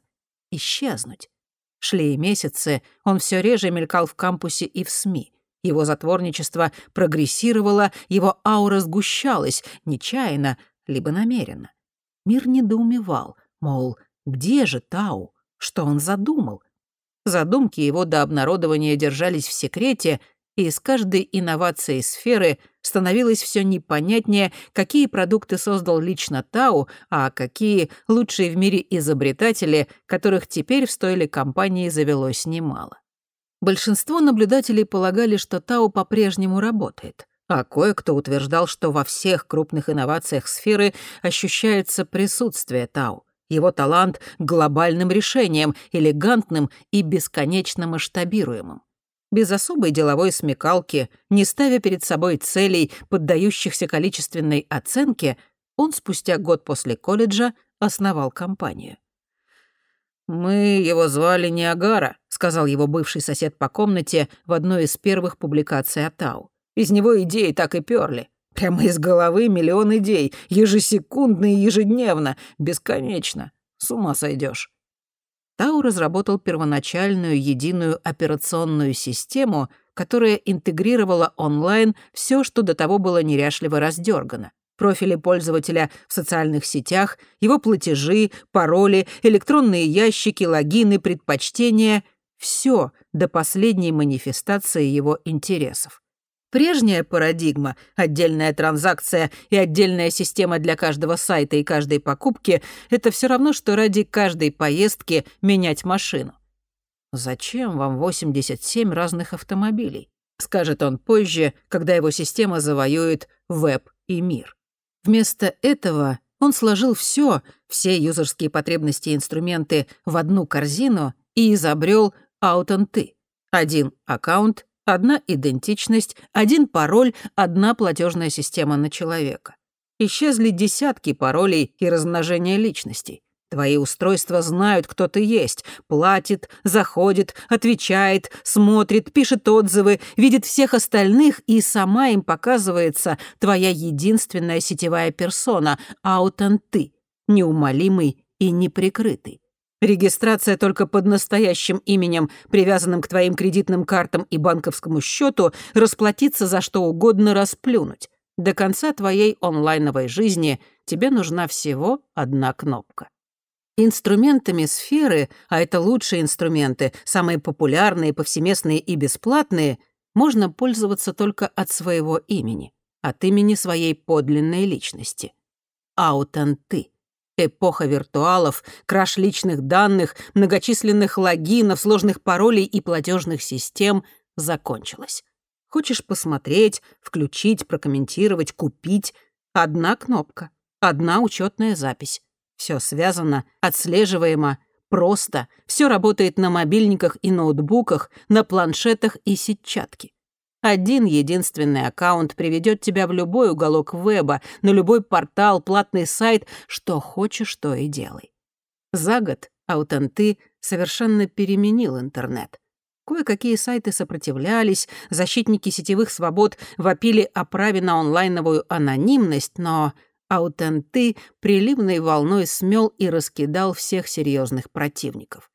исчезнуть. Шли месяцы, он все реже мелькал в кампусе и в СМИ. Его затворничество прогрессировало, его аура сгущалась, нечаянно, либо намеренно. Мир недоумевал, мол, где же Тау? Что он задумал? Задумки его до обнародования держались в секрете, и с каждой инновацией сферы становилось все непонятнее, какие продукты создал лично Тау, а какие лучшие в мире изобретатели, которых теперь в стойле компании завелось немало. Большинство наблюдателей полагали, что Тау по-прежнему работает, а кое-кто утверждал, что во всех крупных инновациях сферы ощущается присутствие Тау, его талант глобальным решениям, элегантным и бесконечно масштабируемым. Без особой деловой смекалки, не ставя перед собой целей, поддающихся количественной оценке, он спустя год после колледжа основал компанию. «Мы его звали Ниагара», — сказал его бывший сосед по комнате в одной из первых публикаций о Тау. «Из него идеи так и перли. Прямо из головы миллион идей, ежесекундно и ежедневно, бесконечно. С ума сойдешь. Тау разработал первоначальную единую операционную систему, которая интегрировала онлайн все, что до того было неряшливо раздергано. Профили пользователя в социальных сетях, его платежи, пароли, электронные ящики, логины, предпочтения — все до последней манифестации его интересов. Прежняя парадигма, отдельная транзакция и отдельная система для каждого сайта и каждой покупки — это все равно, что ради каждой поездки менять машину. «Зачем вам 87 разных автомобилей?» — скажет он позже, когда его система завоюет веб и мир. Вместо этого он сложил все, все юзерские потребности и инструменты в одну корзину и изобрел Аутонты. Один аккаунт, Одна идентичность, один пароль, одна платежная система на человека. Исчезли десятки паролей и размножения личностей. Твои устройства знают, кто ты есть, платит, заходит, отвечает, смотрит, пишет отзывы, видит всех остальных, и сама им показывается твоя единственная сетевая персона, аутон ты, неумолимый и неприкрытый. Регистрация только под настоящим именем, привязанным к твоим кредитным картам и банковскому счету, расплатиться за что угодно расплюнуть. До конца твоей онлайновой жизни тебе нужна всего одна кнопка. Инструментами сферы, а это лучшие инструменты, самые популярные, повсеместные и бесплатные, можно пользоваться только от своего имени, от имени своей подлинной личности. Аутанты. Эпоха виртуалов, краш личных данных, многочисленных логинов, сложных паролей и платежных систем закончилась. Хочешь посмотреть, включить, прокомментировать, купить — одна кнопка, одна учетная запись. Все связано, отслеживаемо, просто, все работает на мобильниках и ноутбуках, на планшетах и сетчатке. Один единственный аккаунт приведет тебя в любой уголок веба, на любой портал, платный сайт, что хочешь, то и делай. За год Аутенты совершенно переменил интернет. Кое-какие сайты сопротивлялись, защитники сетевых свобод вопили о праве на онлайновую анонимность, но Аутенты приливной волной смел и раскидал всех серьезных противников.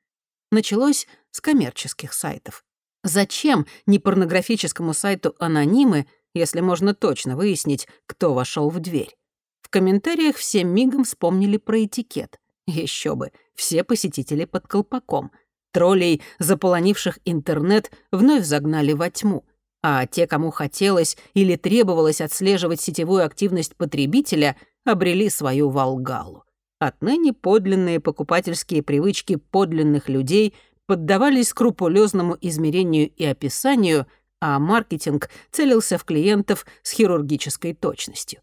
Началось с коммерческих сайтов. Зачем непорнографическому сайту анонимы, если можно точно выяснить, кто вошел в дверь? В комментариях все мигом вспомнили про этикет. Еще бы, все посетители под колпаком. Троллей, заполонивших интернет, вновь загнали во тьму. А те, кому хотелось или требовалось отслеживать сетевую активность потребителя, обрели свою Волгалу. Отныне подлинные покупательские привычки подлинных людей — поддавались скрупулезному измерению и описанию, а маркетинг целился в клиентов с хирургической точностью.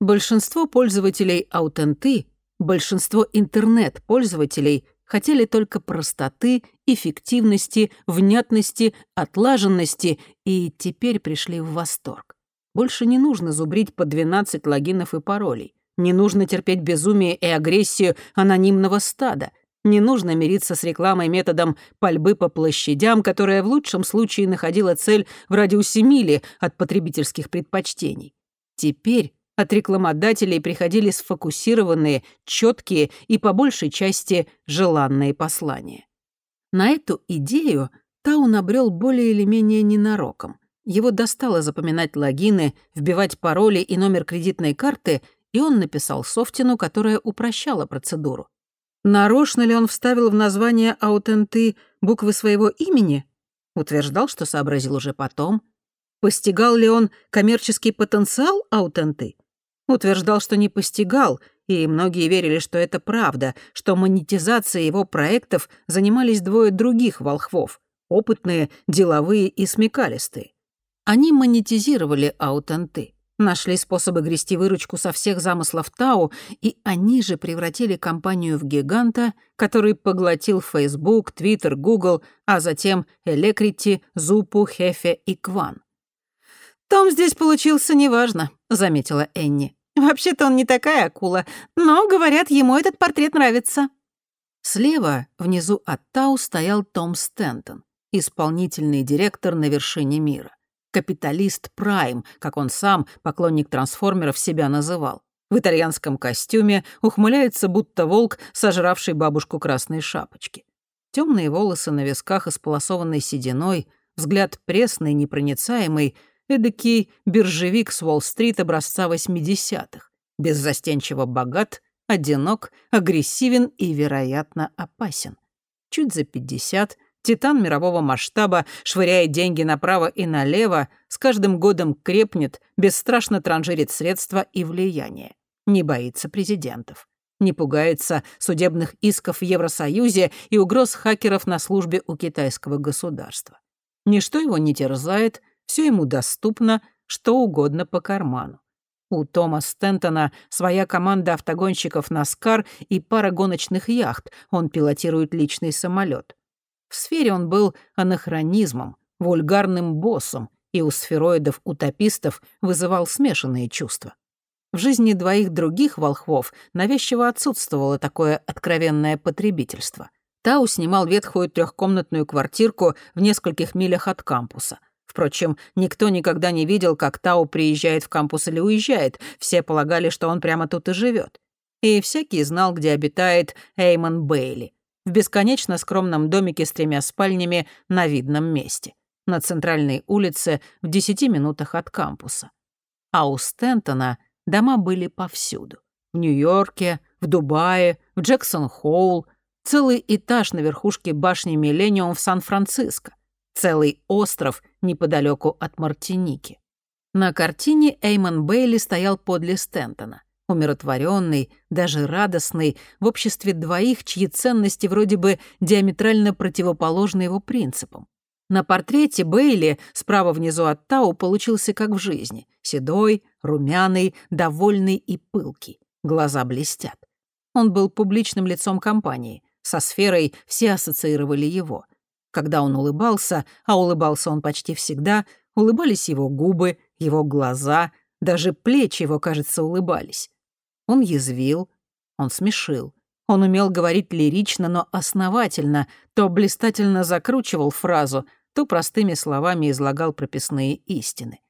Большинство пользователей аутенты, большинство интернет-пользователей хотели только простоты, эффективности, внятности, отлаженности и теперь пришли в восторг. Больше не нужно зубрить по 12 логинов и паролей. Не нужно терпеть безумие и агрессию анонимного стада — не нужно мириться с рекламой методом пальбы по площадям, которая в лучшем случае находила цель в радиусе мили от потребительских предпочтений. Теперь от рекламодателей приходили сфокусированные, четкие и по большей части желанные послания. На эту идею Таун обрел более или менее ненароком. Его достало запоминать логины, вбивать пароли и номер кредитной карты, и он написал Софтину, которая упрощала процедуру. Нарочно ли он вставил в название аутенты буквы своего имени? Утверждал, что сообразил уже потом. Постигал ли он коммерческий потенциал аутенты? Утверждал, что не постигал, и многие верили, что это правда, что монетизацией его проектов занимались двое других волхвов — опытные, деловые и смекалистые. Они монетизировали аутенты. Нашли способы грести выручку со всех замыслов Тау, и они же превратили компанию в гиганта, который поглотил Facebook, Twitter, Google, а затем Элекрити, Зупу, Хефе и Кван. «Том здесь получился неважно», — заметила Энни. «Вообще-то он не такая акула, но, говорят, ему этот портрет нравится». Слева, внизу от Тау, стоял Том Стентон, исполнительный директор на вершине мира капиталист Прайм, как он сам, поклонник трансформеров, себя называл. В итальянском костюме ухмыляется будто волк, сожравший бабушку красной шапочки. Темные волосы на висках, исполосованной сединой, взгляд пресный, непроницаемый, эдакий биржевик с Уолл-стрит образца 80-х, беззастенчиво богат, одинок, агрессивен и, вероятно, опасен. Чуть за 50, титан мирового масштаба, швыряет деньги направо и налево, с каждым годом крепнет, бесстрашно транжирит средства и влияние. Не боится президентов. Не пугается судебных исков в Евросоюзе и угроз хакеров на службе у китайского государства. Ничто его не терзает, все ему доступно, что угодно по карману. У Тома Стентона своя команда автогонщиков «Наскар» и пара гоночных яхт, он пилотирует личный самолет. В сфере он был анахронизмом, вульгарным боссом, и у сфероидов-утопистов вызывал смешанные чувства. В жизни двоих других волхвов навязчиво отсутствовало такое откровенное потребительство. Тау снимал ветхую трехкомнатную квартирку в нескольких милях от кампуса. Впрочем, никто никогда не видел, как Тау приезжает в кампус или уезжает. Все полагали, что он прямо тут и живет. И всякий знал, где обитает Эймон Бейли. В бесконечно скромном домике с тремя спальнями на видном месте. На центральной улице в десяти минутах от кампуса. А у Стентона дома были повсюду. В Нью-Йорке, в Дубае, в Джексон-Хоул, целый этаж на верхушке башни Миллениум в Сан-Франциско, целый остров неподалеку от Мартиники. На картине Эймон Бейли стоял подле Стентона, умиротворенный, даже радостный, в обществе двоих, чьи ценности вроде бы диаметрально противоположны его принципам. На портрете Бейли справа внизу от Тау получился как в жизни. Седой, румяный, довольный и пылкий. Глаза блестят. Он был публичным лицом компании. Со сферой все ассоциировали его. Когда он улыбался, а улыбался он почти всегда, улыбались его губы, его глаза, даже плечи его, кажется, улыбались. Он язвил, он смешил. Он умел говорить лирично, но основательно, то блистательно закручивал фразу, то простыми словами излагал прописные истины.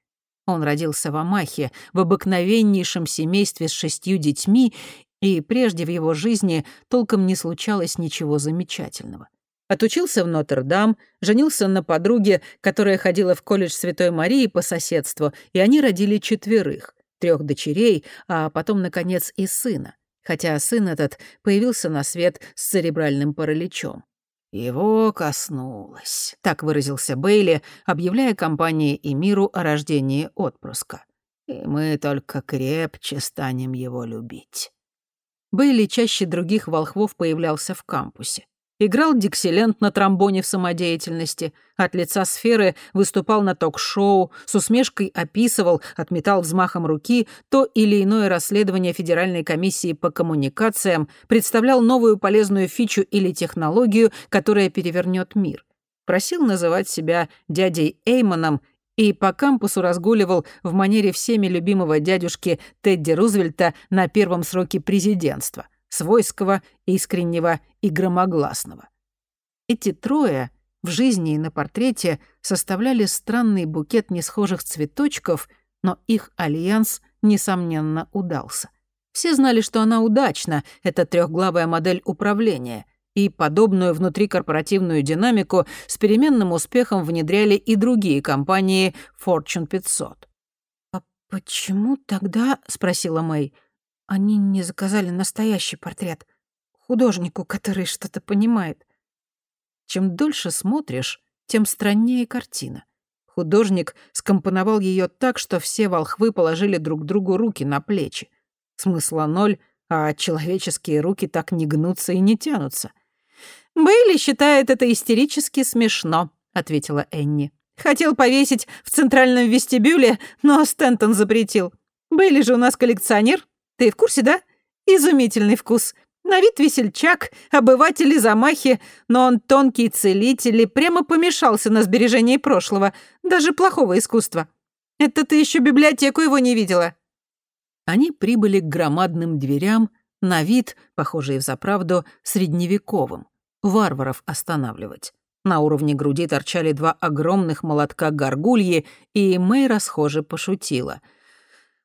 Он родился в Амахе, в обыкновеннейшем семействе с шестью детьми, и прежде в его жизни толком не случалось ничего замечательного. Отучился в Нотр-Дам, женился на подруге, которая ходила в колледж Святой Марии по соседству, и они родили четверых, трех дочерей, а потом, наконец, и сына хотя сын этот появился на свет с церебральным параличом. «Его коснулось», — так выразился Бейли, объявляя компании и миру о рождении отпрыска. «И мы только крепче станем его любить». Бейли чаще других волхвов появлялся в кампусе. Играл диксилент на тромбоне в самодеятельности, от лица сферы выступал на ток-шоу, с усмешкой описывал, отметал взмахом руки то или иное расследование Федеральной комиссии по коммуникациям, представлял новую полезную фичу или технологию, которая перевернет мир. Просил называть себя дядей Эймоном и по кампусу разгуливал в манере всеми любимого дядюшки Тедди Рузвельта на первом сроке президентства свойского, искреннего и громогласного. Эти трое в жизни и на портрете составляли странный букет несхожих цветочков, но их альянс, несомненно, удался. Все знали, что она удачна, эта трехглавая модель управления, и подобную внутрикорпоративную динамику с переменным успехом внедряли и другие компании Fortune 500. «А почему тогда?» — спросила Мэй. Они не заказали настоящий портрет. Художнику, который что-то понимает. Чем дольше смотришь, тем страннее картина. Художник скомпоновал ее так, что все волхвы положили друг другу руки на плечи. Смысла ноль, а человеческие руки так не гнутся и не тянутся. «Бейли считает это истерически смешно», — ответила Энни. «Хотел повесить в центральном вестибюле, но Стентон запретил. Бейли же у нас коллекционер, ты в курсе, да? Изумительный вкус. На вид весельчак, обыватель и замахи, но он тонкий целитель и прямо помешался на сбережении прошлого, даже плохого искусства. Это ты еще библиотеку его не видела?» Они прибыли к громадным дверям, на вид, похожие в заправду, средневековым. Варваров останавливать. На уровне груди торчали два огромных молотка горгульи, и Мэй расхоже пошутила —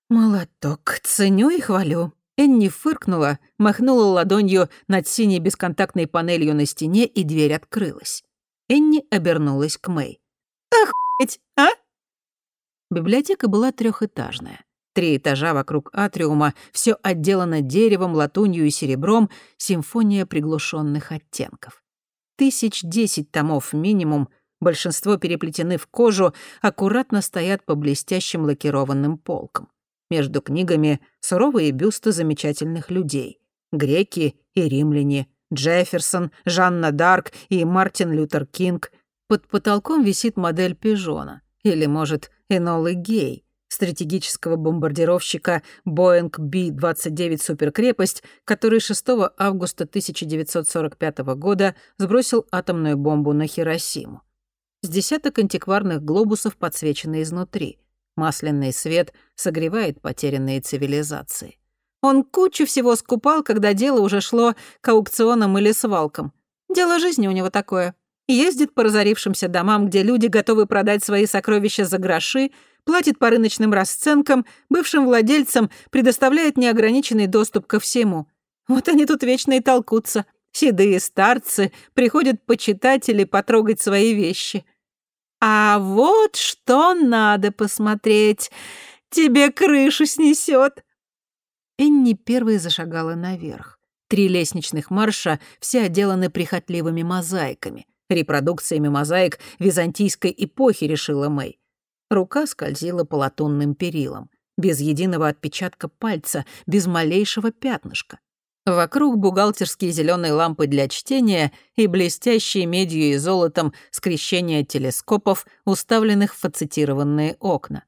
«Молоток, ценю и хвалю». Энни фыркнула, махнула ладонью над синей бесконтактной панелью на стене, и дверь открылась. Энни обернулась к Мэй. Охуеть, а?» Библиотека была трехэтажная. Три этажа вокруг атриума, все отделано деревом, латунью и серебром, симфония приглушенных оттенков. Тысяч десять томов минимум, большинство переплетены в кожу, аккуратно стоят по блестящим лакированным полкам. Между книгами суровые бюсты замечательных людей. Греки и римляне, Джефферсон, Жанна Дарк и Мартин Лютер Кинг. Под потолком висит модель пижона. Или, может, Энолы Гей, стратегического бомбардировщика Boeing B-29 «Суперкрепость», который 6 августа 1945 года сбросил атомную бомбу на Хиросиму. С десяток антикварных глобусов подсвечены изнутри. Масляный свет согревает потерянные цивилизации. Он кучу всего скупал, когда дело уже шло к аукционам или свалкам. Дело жизни у него такое. Ездит по разорившимся домам, где люди готовы продать свои сокровища за гроши, платит по рыночным расценкам, бывшим владельцам предоставляет неограниченный доступ ко всему. Вот они тут вечно и толкутся. Седые старцы приходят почитать или потрогать свои вещи. А вот что надо посмотреть. Тебе крышу снесет. Энни первой зашагала наверх. Три лестничных марша все отделаны прихотливыми мозаиками. Репродукциями мозаик византийской эпохи, решила Мэй. Рука скользила по латунным перилам. Без единого отпечатка пальца, без малейшего пятнышка. Вокруг бухгалтерские зеленые лампы для чтения и блестящие медью и золотом скрещения телескопов, уставленных в фацетированные окна.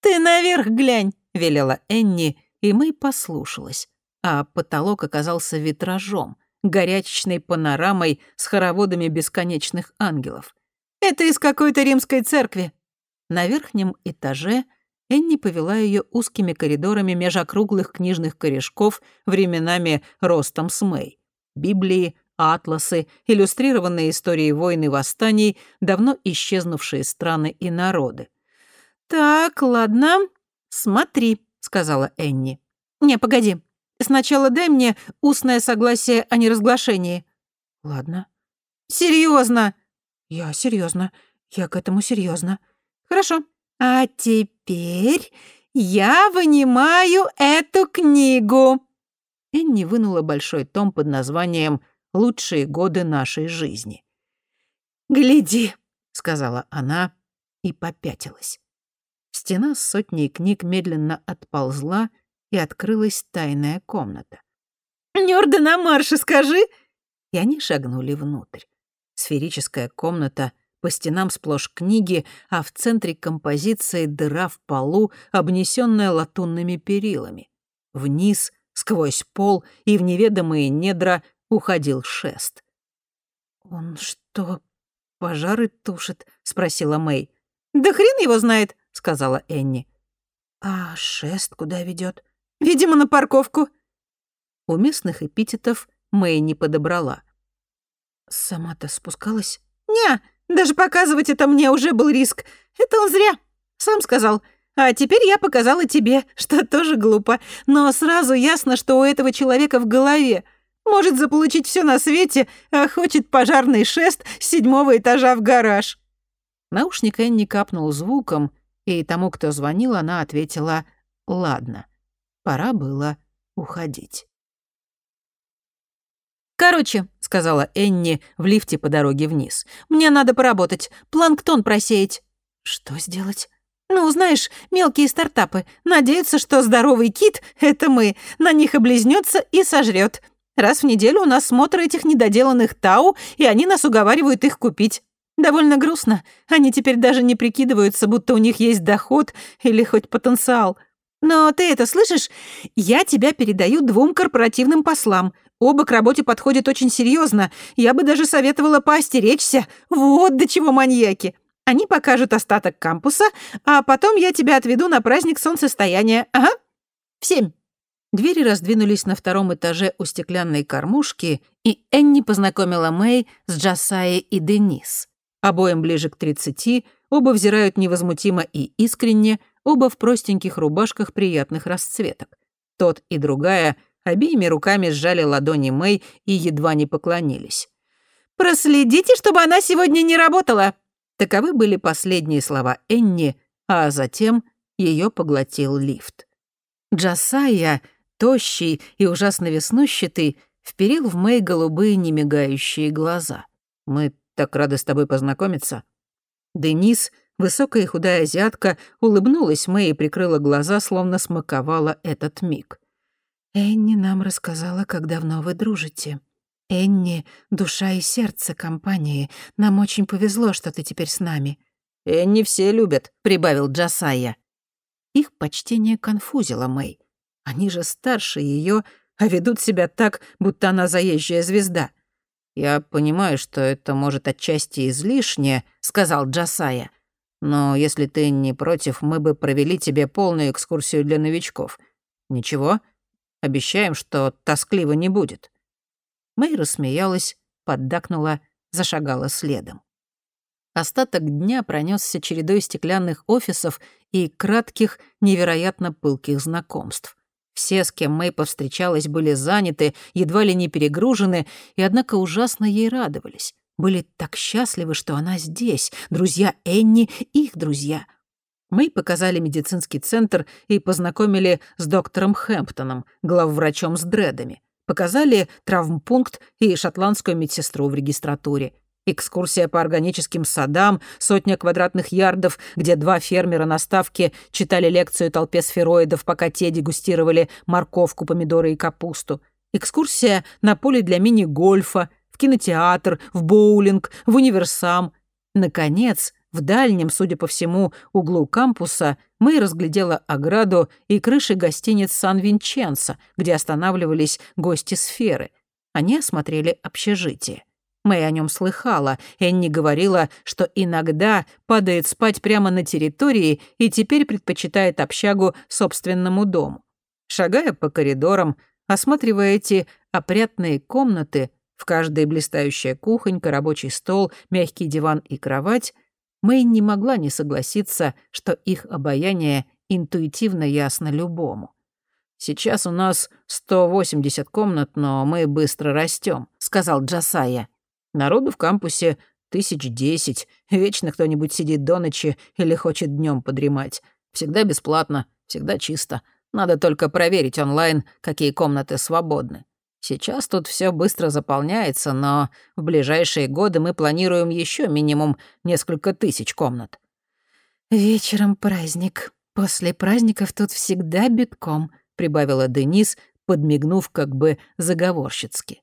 «Ты наверх глянь!» — велела Энни, и Мэй послушалась. А потолок оказался витражом, горячечной панорамой с хороводами бесконечных ангелов. «Это из какой-то римской церкви!» На верхнем этаже Энни повела ее узкими коридорами меж округлых книжных корешков, временами ростом с Мэй. Библии, атласы, иллюстрированные истории войн и восстаний, давно исчезнувшие страны и народы. «Так, ладно, смотри», — сказала Энни. «Не, погоди. Сначала дай мне устное согласие о неразглашении». «Ладно». «Серьезно?» «Я серьезно. Я к этому серьезно. «Хорошо. А теперь я вынимаю эту книгу». Энни вынула большой том под названием «Лучшие годы нашей жизни». «Гляди», — сказала она и попятилась. Стена с сотней книг медленно отползла, и открылась тайная комната. «Нёрда на марше, скажи!» И они шагнули внутрь. Сферическая комната — по стенам сплошь книги, а в центре композиции дыра в полу, обнесенная латунными перилами. Вниз, сквозь пол и в неведомые недра уходил шест. «Он что, пожары тушит?» — спросила Мэй. «Да хрен его знает», — сказала Энни. «А шест куда ведет? «Видимо, на парковку». У местных эпитетов Мэй не подобрала. «Сама-то спускалась?» «Не, даже показывать это мне уже был риск. Это он зря. Сам сказал. А теперь я показала тебе, что тоже глупо. Но сразу ясно, что у этого человека в голове. Может заполучить все на свете, а хочет пожарный шест с седьмого этажа в гараж. Наушник Энни капнул звуком, и тому, кто звонил, она ответила «Ладно». Пора было уходить. «Короче», — сказала Энни в лифте по дороге вниз, «мне надо поработать, планктон просеять». «Что сделать?» «Ну, знаешь, мелкие стартапы надеются, что здоровый кит — это мы, на них облизнется и сожрет. Раз в неделю у нас смотр этих недоделанных тау, и они нас уговаривают их купить. Довольно грустно. Они теперь даже не прикидываются, будто у них есть доход или хоть потенциал. Но ты это слышишь? Я тебя передаю двум корпоративным послам — Оба к работе подходят очень серьезно. Я бы даже советовала поостеречься. Вот до чего маньяки. Они покажут остаток кампуса, а потом я тебя отведу на праздник солнцестояния. Ага. В семь». Двери раздвинулись на втором этаже у стеклянной кормушки, и Энни познакомила Мэй с Джасаей и Денис. Обоим ближе к тридцати, оба взирают невозмутимо и искренне, оба в простеньких рубашках приятных расцветок. Тот и другая Обеими руками сжали ладони Мэй и едва не поклонились. «Проследите, чтобы она сегодня не работала!» Таковы были последние слова Энни, а затем ее поглотил лифт. Джасайя, тощий и ужасно веснущатый, вперил в Мэй голубые немигающие глаза. «Мы так рады с тобой познакомиться». Денис, высокая и худая азиатка, улыбнулась Мэй и прикрыла глаза, словно смаковала этот миг. «Энни нам рассказала, как давно вы дружите. Энни — душа и сердце компании. Нам очень повезло, что ты теперь с нами». «Энни все любят», — прибавил Джасая. Их почтение конфузило Мэй. Они же старше ее, а ведут себя так, будто она заезжая звезда. «Я понимаю, что это может отчасти излишне», — сказал Джасая. «Но если ты не против, мы бы провели тебе полную экскурсию для новичков. Ничего?» Обещаем, что тоскливо не будет». Мэй рассмеялась, поддакнула, зашагала следом. Остаток дня пронесся чередой стеклянных офисов и кратких, невероятно пылких знакомств. Все, с кем Мэй повстречалась, были заняты, едва ли не перегружены, и, однако, ужасно ей радовались. Были так счастливы, что она здесь, друзья Энни, их друзья. Мы показали медицинский центр и познакомили с доктором Хэмптоном, главврачом с дредами. Показали травмпункт и шотландскую медсестру в регистратуре. Экскурсия по органическим садам, сотня квадратных ярдов, где два фермера на ставке читали лекцию толпе сфероидов, пока те дегустировали морковку, помидоры и капусту. Экскурсия на поле для мини-гольфа, в кинотеатр, в боулинг, в универсам. Наконец, в дальнем, судя по всему, углу кампуса мы разглядела ограду и крыши гостиниц Сан-Винченцо, где останавливались гости сферы. Они осмотрели общежитие. Мэй о нем слыхала. Энни говорила, что иногда падает спать прямо на территории и теперь предпочитает общагу собственному дому. Шагая по коридорам, осматривая эти опрятные комнаты, в каждой блистающая кухонька, рабочий стол, мягкий диван и кровать, Мэй не могла не согласиться, что их обаяние интуитивно ясно любому. «Сейчас у нас 180 комнат, но мы быстро растем, сказал Джасая. «Народу в кампусе тысяч десять. Вечно кто-нибудь сидит до ночи или хочет днем подремать. Всегда бесплатно, всегда чисто. Надо только проверить онлайн, какие комнаты свободны. Сейчас тут все быстро заполняется, но в ближайшие годы мы планируем еще минимум несколько тысяч комнат. Вечером праздник. После праздников тут всегда битком, прибавила Денис, подмигнув как бы заговорщицки.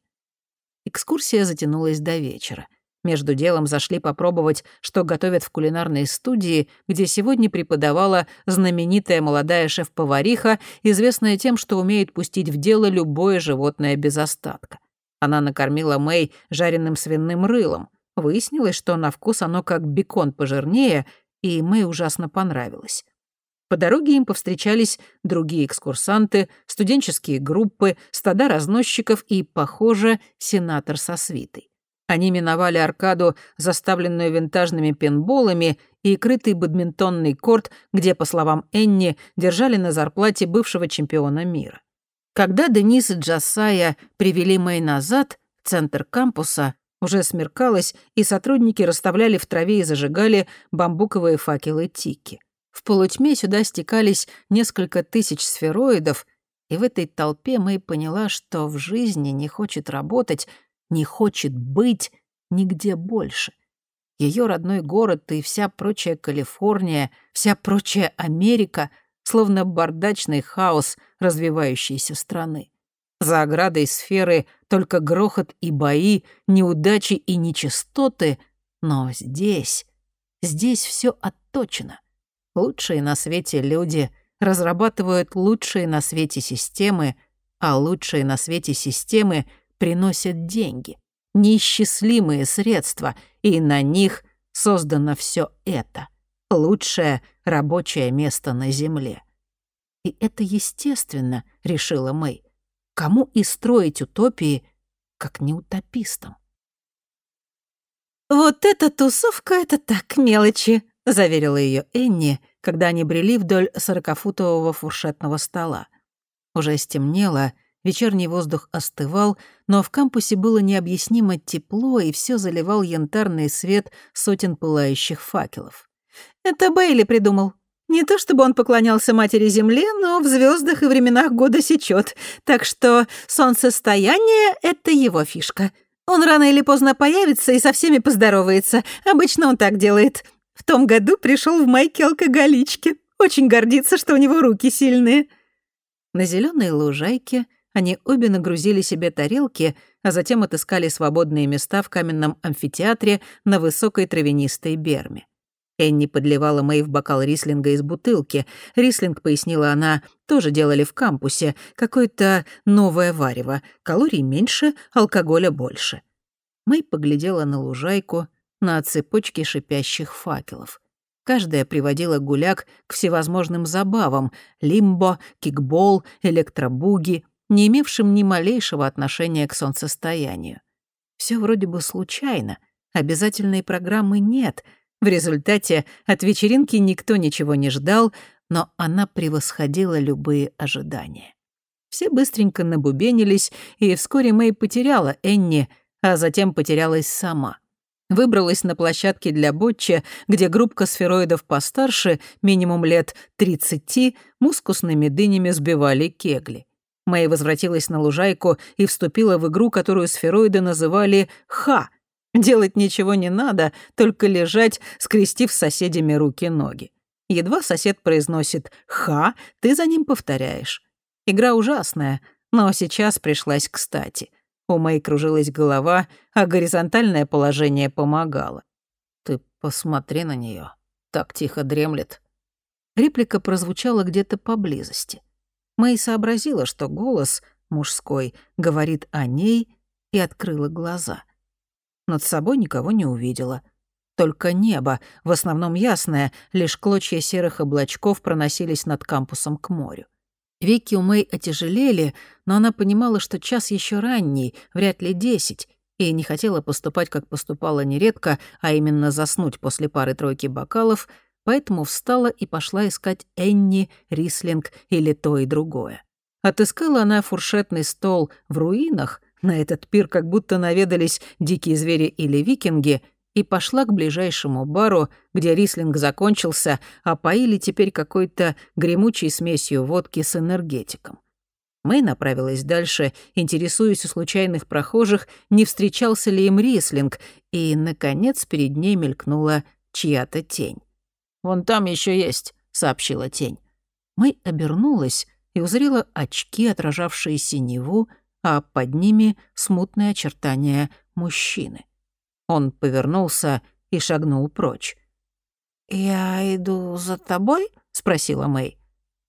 Экскурсия затянулась до вечера. Между делом зашли попробовать, что готовят в кулинарной студии, где сегодня преподавала знаменитая молодая шеф-повариха, известная тем, что умеет пустить в дело любое животное без остатка. Она накормила Мэй жареным свиным рылом. Выяснилось, что на вкус оно как бекон пожирнее, и Мэй ужасно понравилось. По дороге им повстречались другие экскурсанты, студенческие группы, стада разносчиков и, похоже, сенатор со свитой. Они миновали аркаду, заставленную винтажными пинболами, и крытый бадминтонный корт, где, по словам Энни, держали на зарплате бывшего чемпиона мира. Когда Денис и Джасая привели Мэй назад, в центр кампуса, уже смеркалось, и сотрудники расставляли в траве и зажигали бамбуковые факелы тики. В полутьме сюда стекались несколько тысяч сфероидов, и в этой толпе Мэй поняла, что в жизни не хочет работать, не хочет быть нигде больше. Ее родной город и вся прочая Калифорния, вся прочая Америка, словно бардачный хаос развивающейся страны. За оградой сферы только грохот и бои, неудачи и нечистоты, но здесь, здесь все отточено. Лучшие на свете люди разрабатывают лучшие на свете системы, а лучшие на свете системы — приносят деньги, неисчислимые средства, и на них создано все это. Лучшее рабочее место на Земле. И это естественно, решила Мэй. Кому и строить утопии, как не утопистам? «Вот эта тусовка — это так мелочи», — заверила ее Энни, когда они брели вдоль сорокафутового фуршетного стола. Уже стемнело, Вечерний воздух остывал, но в кампусе было необъяснимо тепло, и все заливал янтарный свет сотен пылающих факелов. «Это Бейли придумал. Не то чтобы он поклонялся матери Земле, но в звездах и временах года сечет, так что солнцестояние — это его фишка. Он рано или поздно появится и со всеми поздоровается. Обычно он так делает. В том году пришел в майке алкоголички. Очень гордится, что у него руки сильные». На зеленой лужайке они обе нагрузили себе тарелки, а затем отыскали свободные места в каменном амфитеатре на высокой травянистой берме. Энни подливала Мэй в бокал рислинга из бутылки. Рислинг, пояснила она, тоже делали в кампусе. Какое-то новое варево. Калорий меньше, алкоголя больше. Мэй поглядела на лужайку, на цепочки шипящих факелов. Каждая приводила гуляк к всевозможным забавам — лимбо, кикбол, электробуги, не имевшим ни малейшего отношения к солнцестоянию. Все вроде бы случайно, обязательной программы нет. В результате от вечеринки никто ничего не ждал, но она превосходила любые ожидания. Все быстренько набубенились, и вскоре Мэй потеряла Энни, а затем потерялась сама — Выбралась на площадке для ботча, где группка сфероидов постарше, минимум лет 30, мускусными дынями сбивали кегли. Мэй возвратилась на лужайку и вступила в игру, которую сфероиды называли «Ха». Делать ничего не надо, только лежать, скрестив с соседями руки-ноги. Едва сосед произносит «Ха», ты за ним повторяешь. Игра ужасная, но сейчас пришлась кстати — у Мэй кружилась голова, а горизонтальное положение помогало. «Ты посмотри на нее, так тихо дремлет». Реплика прозвучала где-то поблизости. Мэй сообразила, что голос мужской говорит о ней, и открыла глаза. Над собой никого не увидела. Только небо, в основном ясное, лишь клочья серых облачков проносились над кампусом к морю. Веки у Мэй отяжелели, но она понимала, что час еще ранний, вряд ли десять, и не хотела поступать, как поступала нередко, а именно заснуть после пары-тройки бокалов, поэтому встала и пошла искать Энни, Рислинг или то и другое. Отыскала она фуршетный стол в руинах, на этот пир как будто наведались дикие звери или викинги — и пошла к ближайшему бару, где рислинг закончился, а поили теперь какой-то гремучей смесью водки с энергетиком. Мэй направилась дальше, интересуясь у случайных прохожих, не встречался ли им рислинг, и, наконец, перед ней мелькнула чья-то тень. «Вон там еще есть», — сообщила тень. Мэй обернулась и узрела очки, отражавшие синеву, а под ними смутные очертания мужчины. Он повернулся и шагнул прочь. «Я иду за тобой?» — спросила Мэй.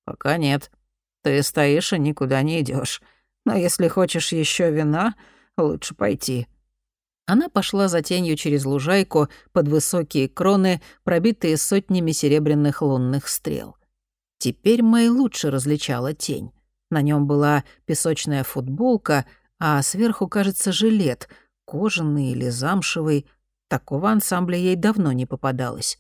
«Пока нет. Ты стоишь и никуда не идешь. Но если хочешь еще вина, лучше пойти». Она пошла за тенью через лужайку под высокие кроны, пробитые сотнями серебряных лунных стрел. Теперь Мэй лучше различала тень. На нем была песочная футболка, а сверху, кажется, жилет — кожаный или замшевый. Такого ансамбля ей давно не попадалось.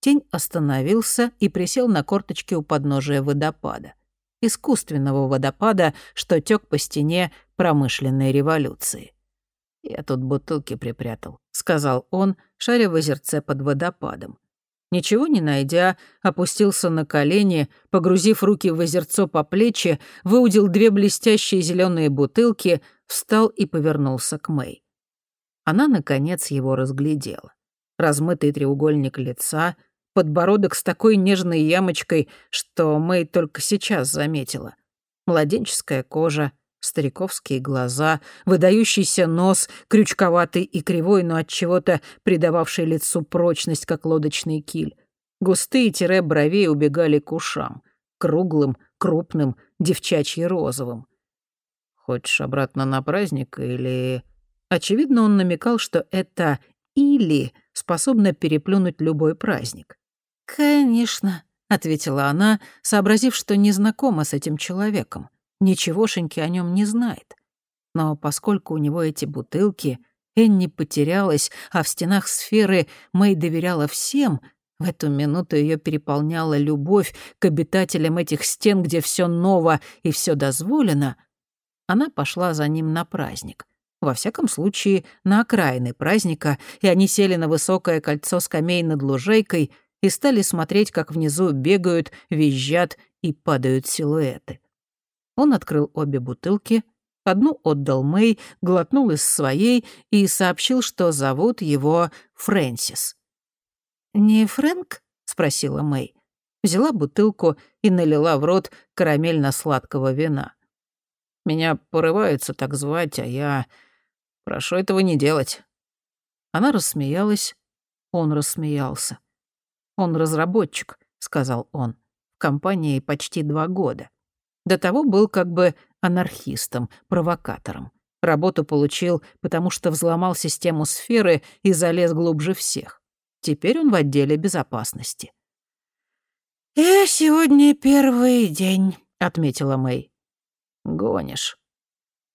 Тень остановился и присел на корточки у подножия водопада. Искусственного водопада, что тёк по стене промышленной революции. «Я тут бутылки припрятал», — сказал он, шаря в озерце под водопадом. Ничего не найдя, опустился на колени, погрузив руки в озерцо по плечи, выудил две блестящие зеленые бутылки, встал и повернулся к Мэй она, наконец, его разглядела. Размытый треугольник лица, подбородок с такой нежной ямочкой, что Мэй только сейчас заметила. Младенческая кожа, стариковские глаза, выдающийся нос, крючковатый и кривой, но от чего-то придававший лицу прочность, как лодочный киль. Густые тире бровей убегали к ушам, круглым, крупным, девчачьи розовым. «Хочешь обратно на праздник или...» Очевидно, он намекал, что это «или» способно переплюнуть любой праздник. «Конечно», — ответила она, сообразив, что не знакома с этим человеком, ничегошеньки о нем не знает. Но поскольку у него эти бутылки, Энни потерялась, а в стенах сферы Мэй доверяла всем, в эту минуту ее переполняла любовь к обитателям этих стен, где все ново и все дозволено — она пошла за ним на праздник. Во всяком случае, на окраины праздника, и они сели на высокое кольцо скамей над лужайкой и стали смотреть, как внизу бегают, визжат и падают силуэты. Он открыл обе бутылки, одну отдал Мэй, глотнул из своей и сообщил, что зовут его Фрэнсис. «Не Фрэнк?» — спросила Мэй. Взяла бутылку и налила в рот карамельно-сладкого вина. «Меня порываются так звать, а я прошу этого не делать». Она рассмеялась, он рассмеялся. «Он разработчик», — сказал он, — «в компании почти два года». До того был как бы анархистом, провокатором. Работу получил, потому что взломал систему сферы и залез глубже всех. Теперь он в отделе безопасности. «Я сегодня первый день», — отметила Мэй. «Гонишь».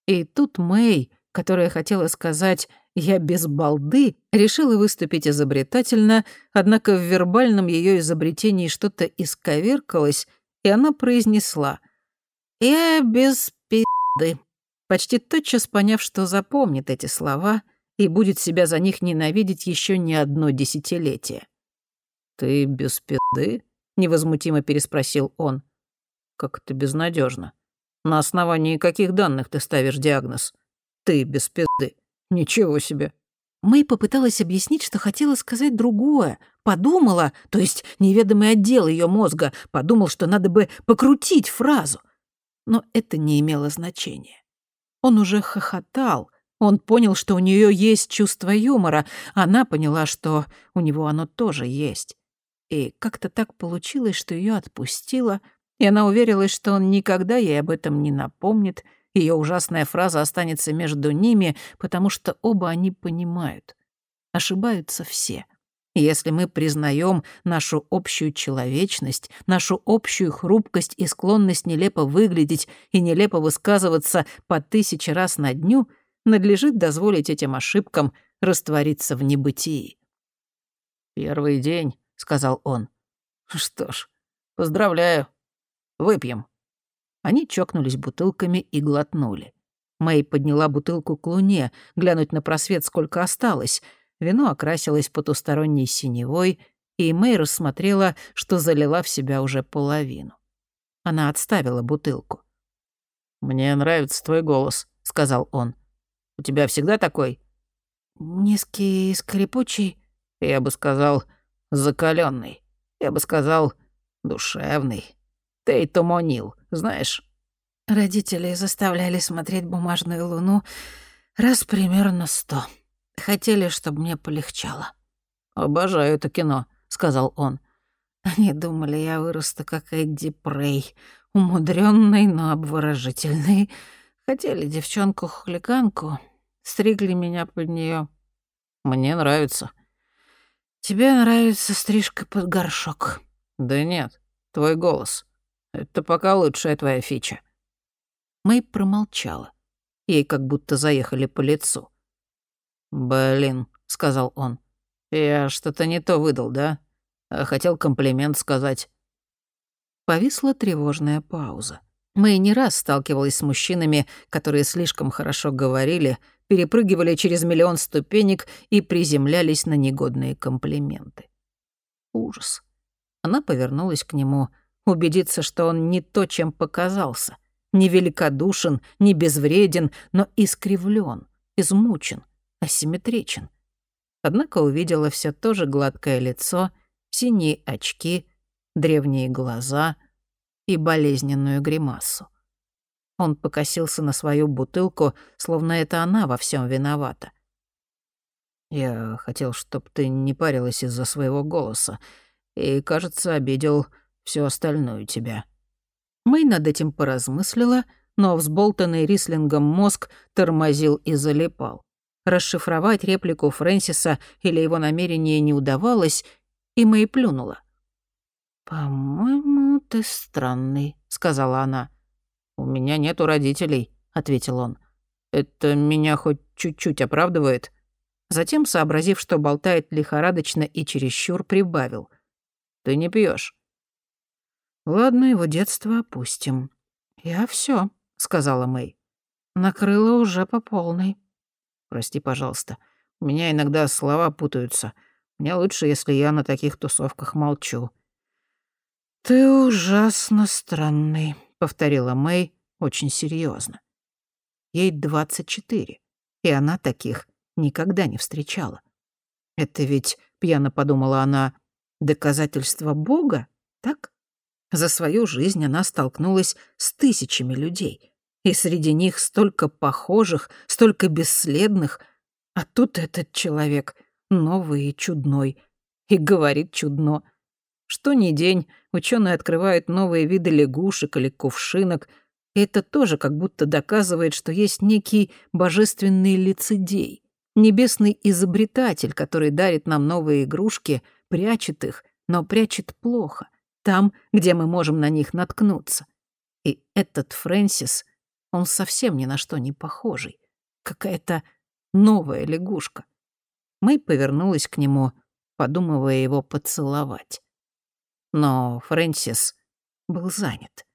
И тут Мэй, которая хотела сказать «я без балды», решила выступить изобретательно, однако в вербальном ее изобретении что-то исковеркалось, и она произнесла «я без пи***ды», почти тотчас поняв, что запомнит эти слова — и будет себя за них ненавидеть еще не одно десятилетие. «Ты без пизды?» — невозмутимо переспросил он. «Как это безнадежно. На основании каких данных ты ставишь диагноз? Ты без пизды. Ничего себе». Мэй попыталась объяснить, что хотела сказать другое. Подумала, то есть неведомый отдел ее мозга подумал, что надо бы покрутить фразу. Но это не имело значения. Он уже хохотал, он понял, что у нее есть чувство юмора. Она поняла, что у него оно тоже есть. И как-то так получилось, что ее отпустило, и она уверилась, что он никогда ей об этом не напомнит. Ее ужасная фраза останется между ними, потому что оба они понимают. Ошибаются все. Если мы признаем нашу общую человечность, нашу общую хрупкость и склонность нелепо выглядеть и нелепо высказываться по тысяче раз на дню — надлежит дозволить этим ошибкам раствориться в небытии. «Первый день», — сказал он. «Что ж, поздравляю. Выпьем». Они чокнулись бутылками и глотнули. Мэй подняла бутылку к луне, глянуть на просвет, сколько осталось. Вино окрасилось потусторонней синевой, и Мэй рассмотрела, что залила в себя уже половину. Она отставила бутылку. «Мне нравится твой голос», — сказал он. У тебя всегда такой?» «Низкий и скрипучий». «Я бы сказал, закаленный. Я бы сказал, душевный. Ты Томонил, знаешь?» Родители заставляли смотреть «Бумажную луну» раз примерно сто. Хотели, чтобы мне полегчало. «Обожаю это кино», — сказал он. Они думали, я вырасту как Эдди Прей, умудренный, но обворожительный. Хотели девчонку-хулиганку, стригли меня под нее. Мне нравится. Тебе нравится стрижка под горшок. Да нет, твой голос. Это пока лучшая твоя фича. Мэй промолчала. Ей как будто заехали по лицу. «Блин», — сказал он, — «я что-то не то выдал, да? Хотел комплимент сказать». Повисла тревожная пауза. Мэй не раз сталкивалась с мужчинами, которые слишком хорошо говорили, перепрыгивали через миллион ступенек и приземлялись на негодные комплименты. Ужас. Она повернулась к нему, убедиться, что он не то, чем показался. Не великодушен, не безвреден, но искривлен, измучен, асимметричен. Однако увидела все то же гладкое лицо, синие очки, древние глаза — и болезненную гримасу. Он покосился на свою бутылку, словно это она во всем виновата. «Я хотел, чтобы ты не парилась из-за своего голоса, и, кажется, обидел всю остальную тебя». Мэй над этим поразмыслила, но взболтанный рислингом мозг тормозил и залипал. Расшифровать реплику Фрэнсиса или его намерение не удавалось, и Мэй плюнула. «По-моему, ты странный», — сказала она. «У меня нету родителей», — ответил он. «Это меня хоть чуть-чуть оправдывает?» Затем, сообразив, что болтает лихорадочно и чересчур, прибавил. «Ты не пьешь. «Ладно, его детство опустим». «Я все, сказала Мэй. Накрыло уже по полной. Прости, пожалуйста. У меня иногда слова путаются. Мне лучше, если я на таких тусовках молчу. «Ты ужасно странный», — повторила Мэй очень серьезно. Ей двадцать четыре, и она таких никогда не встречала. Это ведь, пьяно подумала она, доказательство Бога, так? За свою жизнь она столкнулась с тысячами людей, и среди них столько похожих, столько бесследных, а тут этот человек новый и чудной, и говорит чудно. Что ни день ученые открывают новые виды лягушек или кувшинок, и это тоже как будто доказывает, что есть некий божественный лицедей, небесный изобретатель, который дарит нам новые игрушки, прячет их, но прячет плохо, там, где мы можем на них наткнуться. И этот Фрэнсис, он совсем ни на что не похожий. Какая-то новая лягушка. Мэй повернулась к нему, подумывая его поцеловать. Но Фрэнсис был занят.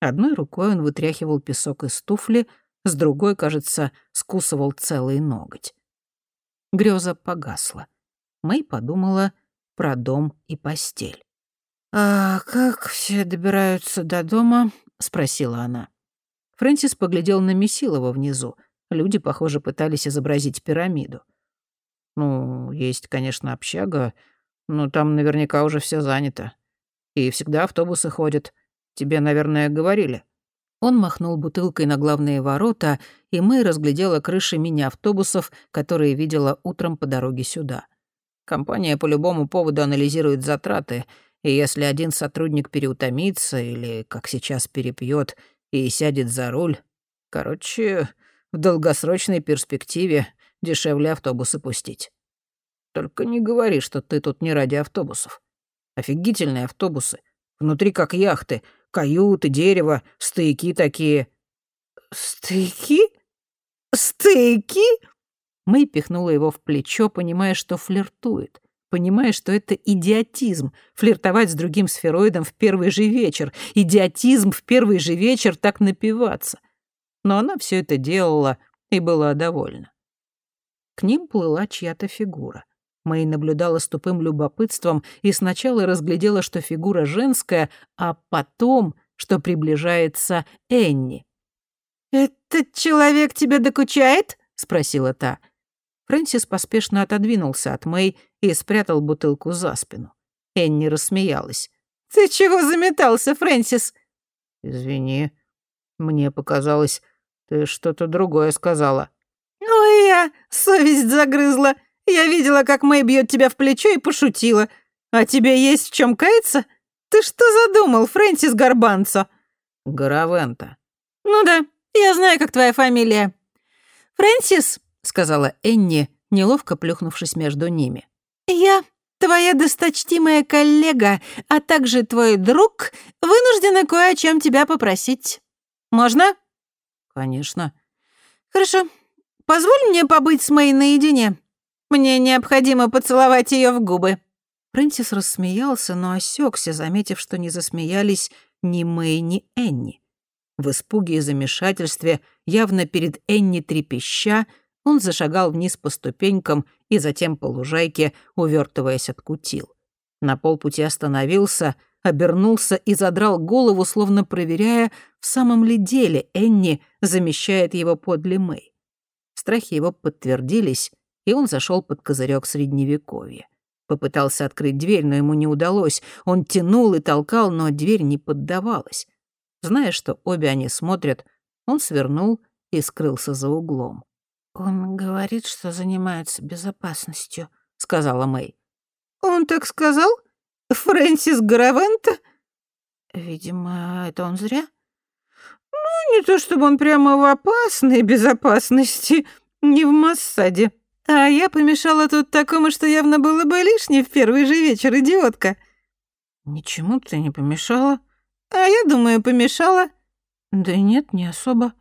Одной рукой он вытряхивал песок из туфли, с другой, кажется, скусывал целый ноготь. Грёза погасла. Мэй подумала про дом и постель. «А как все добираются до дома?» — спросила она. Фрэнсис поглядел на Месилова внизу. Люди, похоже, пытались изобразить пирамиду. «Ну, есть, конечно, общага, но там наверняка уже все занято. И всегда автобусы ходят. Тебе, наверное, говорили». Он махнул бутылкой на главные ворота, и Мэй разглядела крыши мини-автобусов, которые видела утром по дороге сюда. Компания по любому поводу анализирует затраты — и если один сотрудник переутомится или, как сейчас, перепьет и сядет за руль, короче, в долгосрочной перспективе дешевле автобусы пустить. Только не говори, что ты тут не ради автобусов. Офигительные автобусы. Внутри как яхты. Каюты, дерево, стейки такие. Стейки? Стейки? Мэй пихнула его в плечо, понимая, что флиртует понимая, что это идиотизм — флиртовать с другим сфероидом в первый же вечер, идиотизм в первый же вечер так напиваться. Но она все это делала и была довольна. К ним плыла чья-то фигура. Мэй наблюдала с тупым любопытством и сначала разглядела, что фигура женская, а потом, что приближается Энни. «Этот человек тебе докучает?» — спросила та. Фрэнсис поспешно отодвинулся от Мэй и спрятал бутылку за спину. Энни рассмеялась. «Ты чего заметался, Фрэнсис?» «Извини, мне показалось, ты что-то другое сказала». «Ну и я совесть загрызла. Я видела, как Мэй бьет тебя в плечо и пошутила. А тебе есть в чем каяться? Ты что задумал, Фрэнсис Гарбанцо?» «Гаравента». «Ну да, я знаю, как твоя фамилия. Фрэнсис, сказала Энни, неловко плюхнувшись между ними. «Я, твоя досточтимая коллега, а также твой друг, вынуждена кое о чем тебя попросить. Можно?» «Конечно». «Хорошо. Позволь мне побыть с Мэй наедине. Мне необходимо поцеловать ее в губы». Фрэнсис рассмеялся, но осекся, заметив, что не засмеялись ни Мэй, ни Энни. В испуге и замешательстве, явно перед Энни трепеща, он зашагал вниз по ступенькам и затем по лужайке, увертываясь от кутил. На полпути остановился, обернулся и задрал голову, словно проверяя, в самом ли деле Энни замещает его подле Мэй. Страхи его подтвердились, и он зашел под козырек средневековья. Попытался открыть дверь, но ему не удалось. Он тянул и толкал, но дверь не поддавалась. Зная, что обе они смотрят, он свернул и скрылся за углом. «Он говорит, что занимается безопасностью», — сказала Мэй. «Он так сказал? Фрэнсис Гаравента?» «Видимо, это он зря?» «Ну, не то чтобы он прямо в опасной безопасности, не в Массаде. А я помешала тут такому, что явно было бы лишнее в первый же вечер, идиотка». «Ничему ты не помешала?» «А я думаю, помешала». «Да нет, не особо».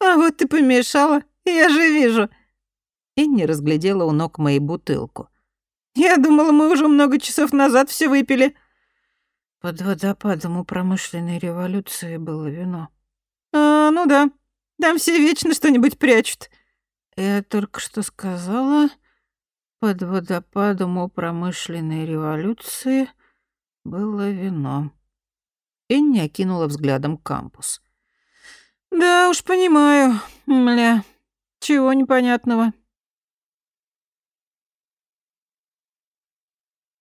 «А вот ты помешала. Я же вижу!» Инни разглядела у ног моей бутылку. «Я думала, мы уже много часов назад все выпили». Под водопадом у промышленной революции было вино. «А, ну да. Там все вечно что-нибудь прячут». «Я только что сказала, под водопадом у промышленной революции было вино». Энни окинула взглядом кампус. «Да уж понимаю, мля, «Чего непонятного?»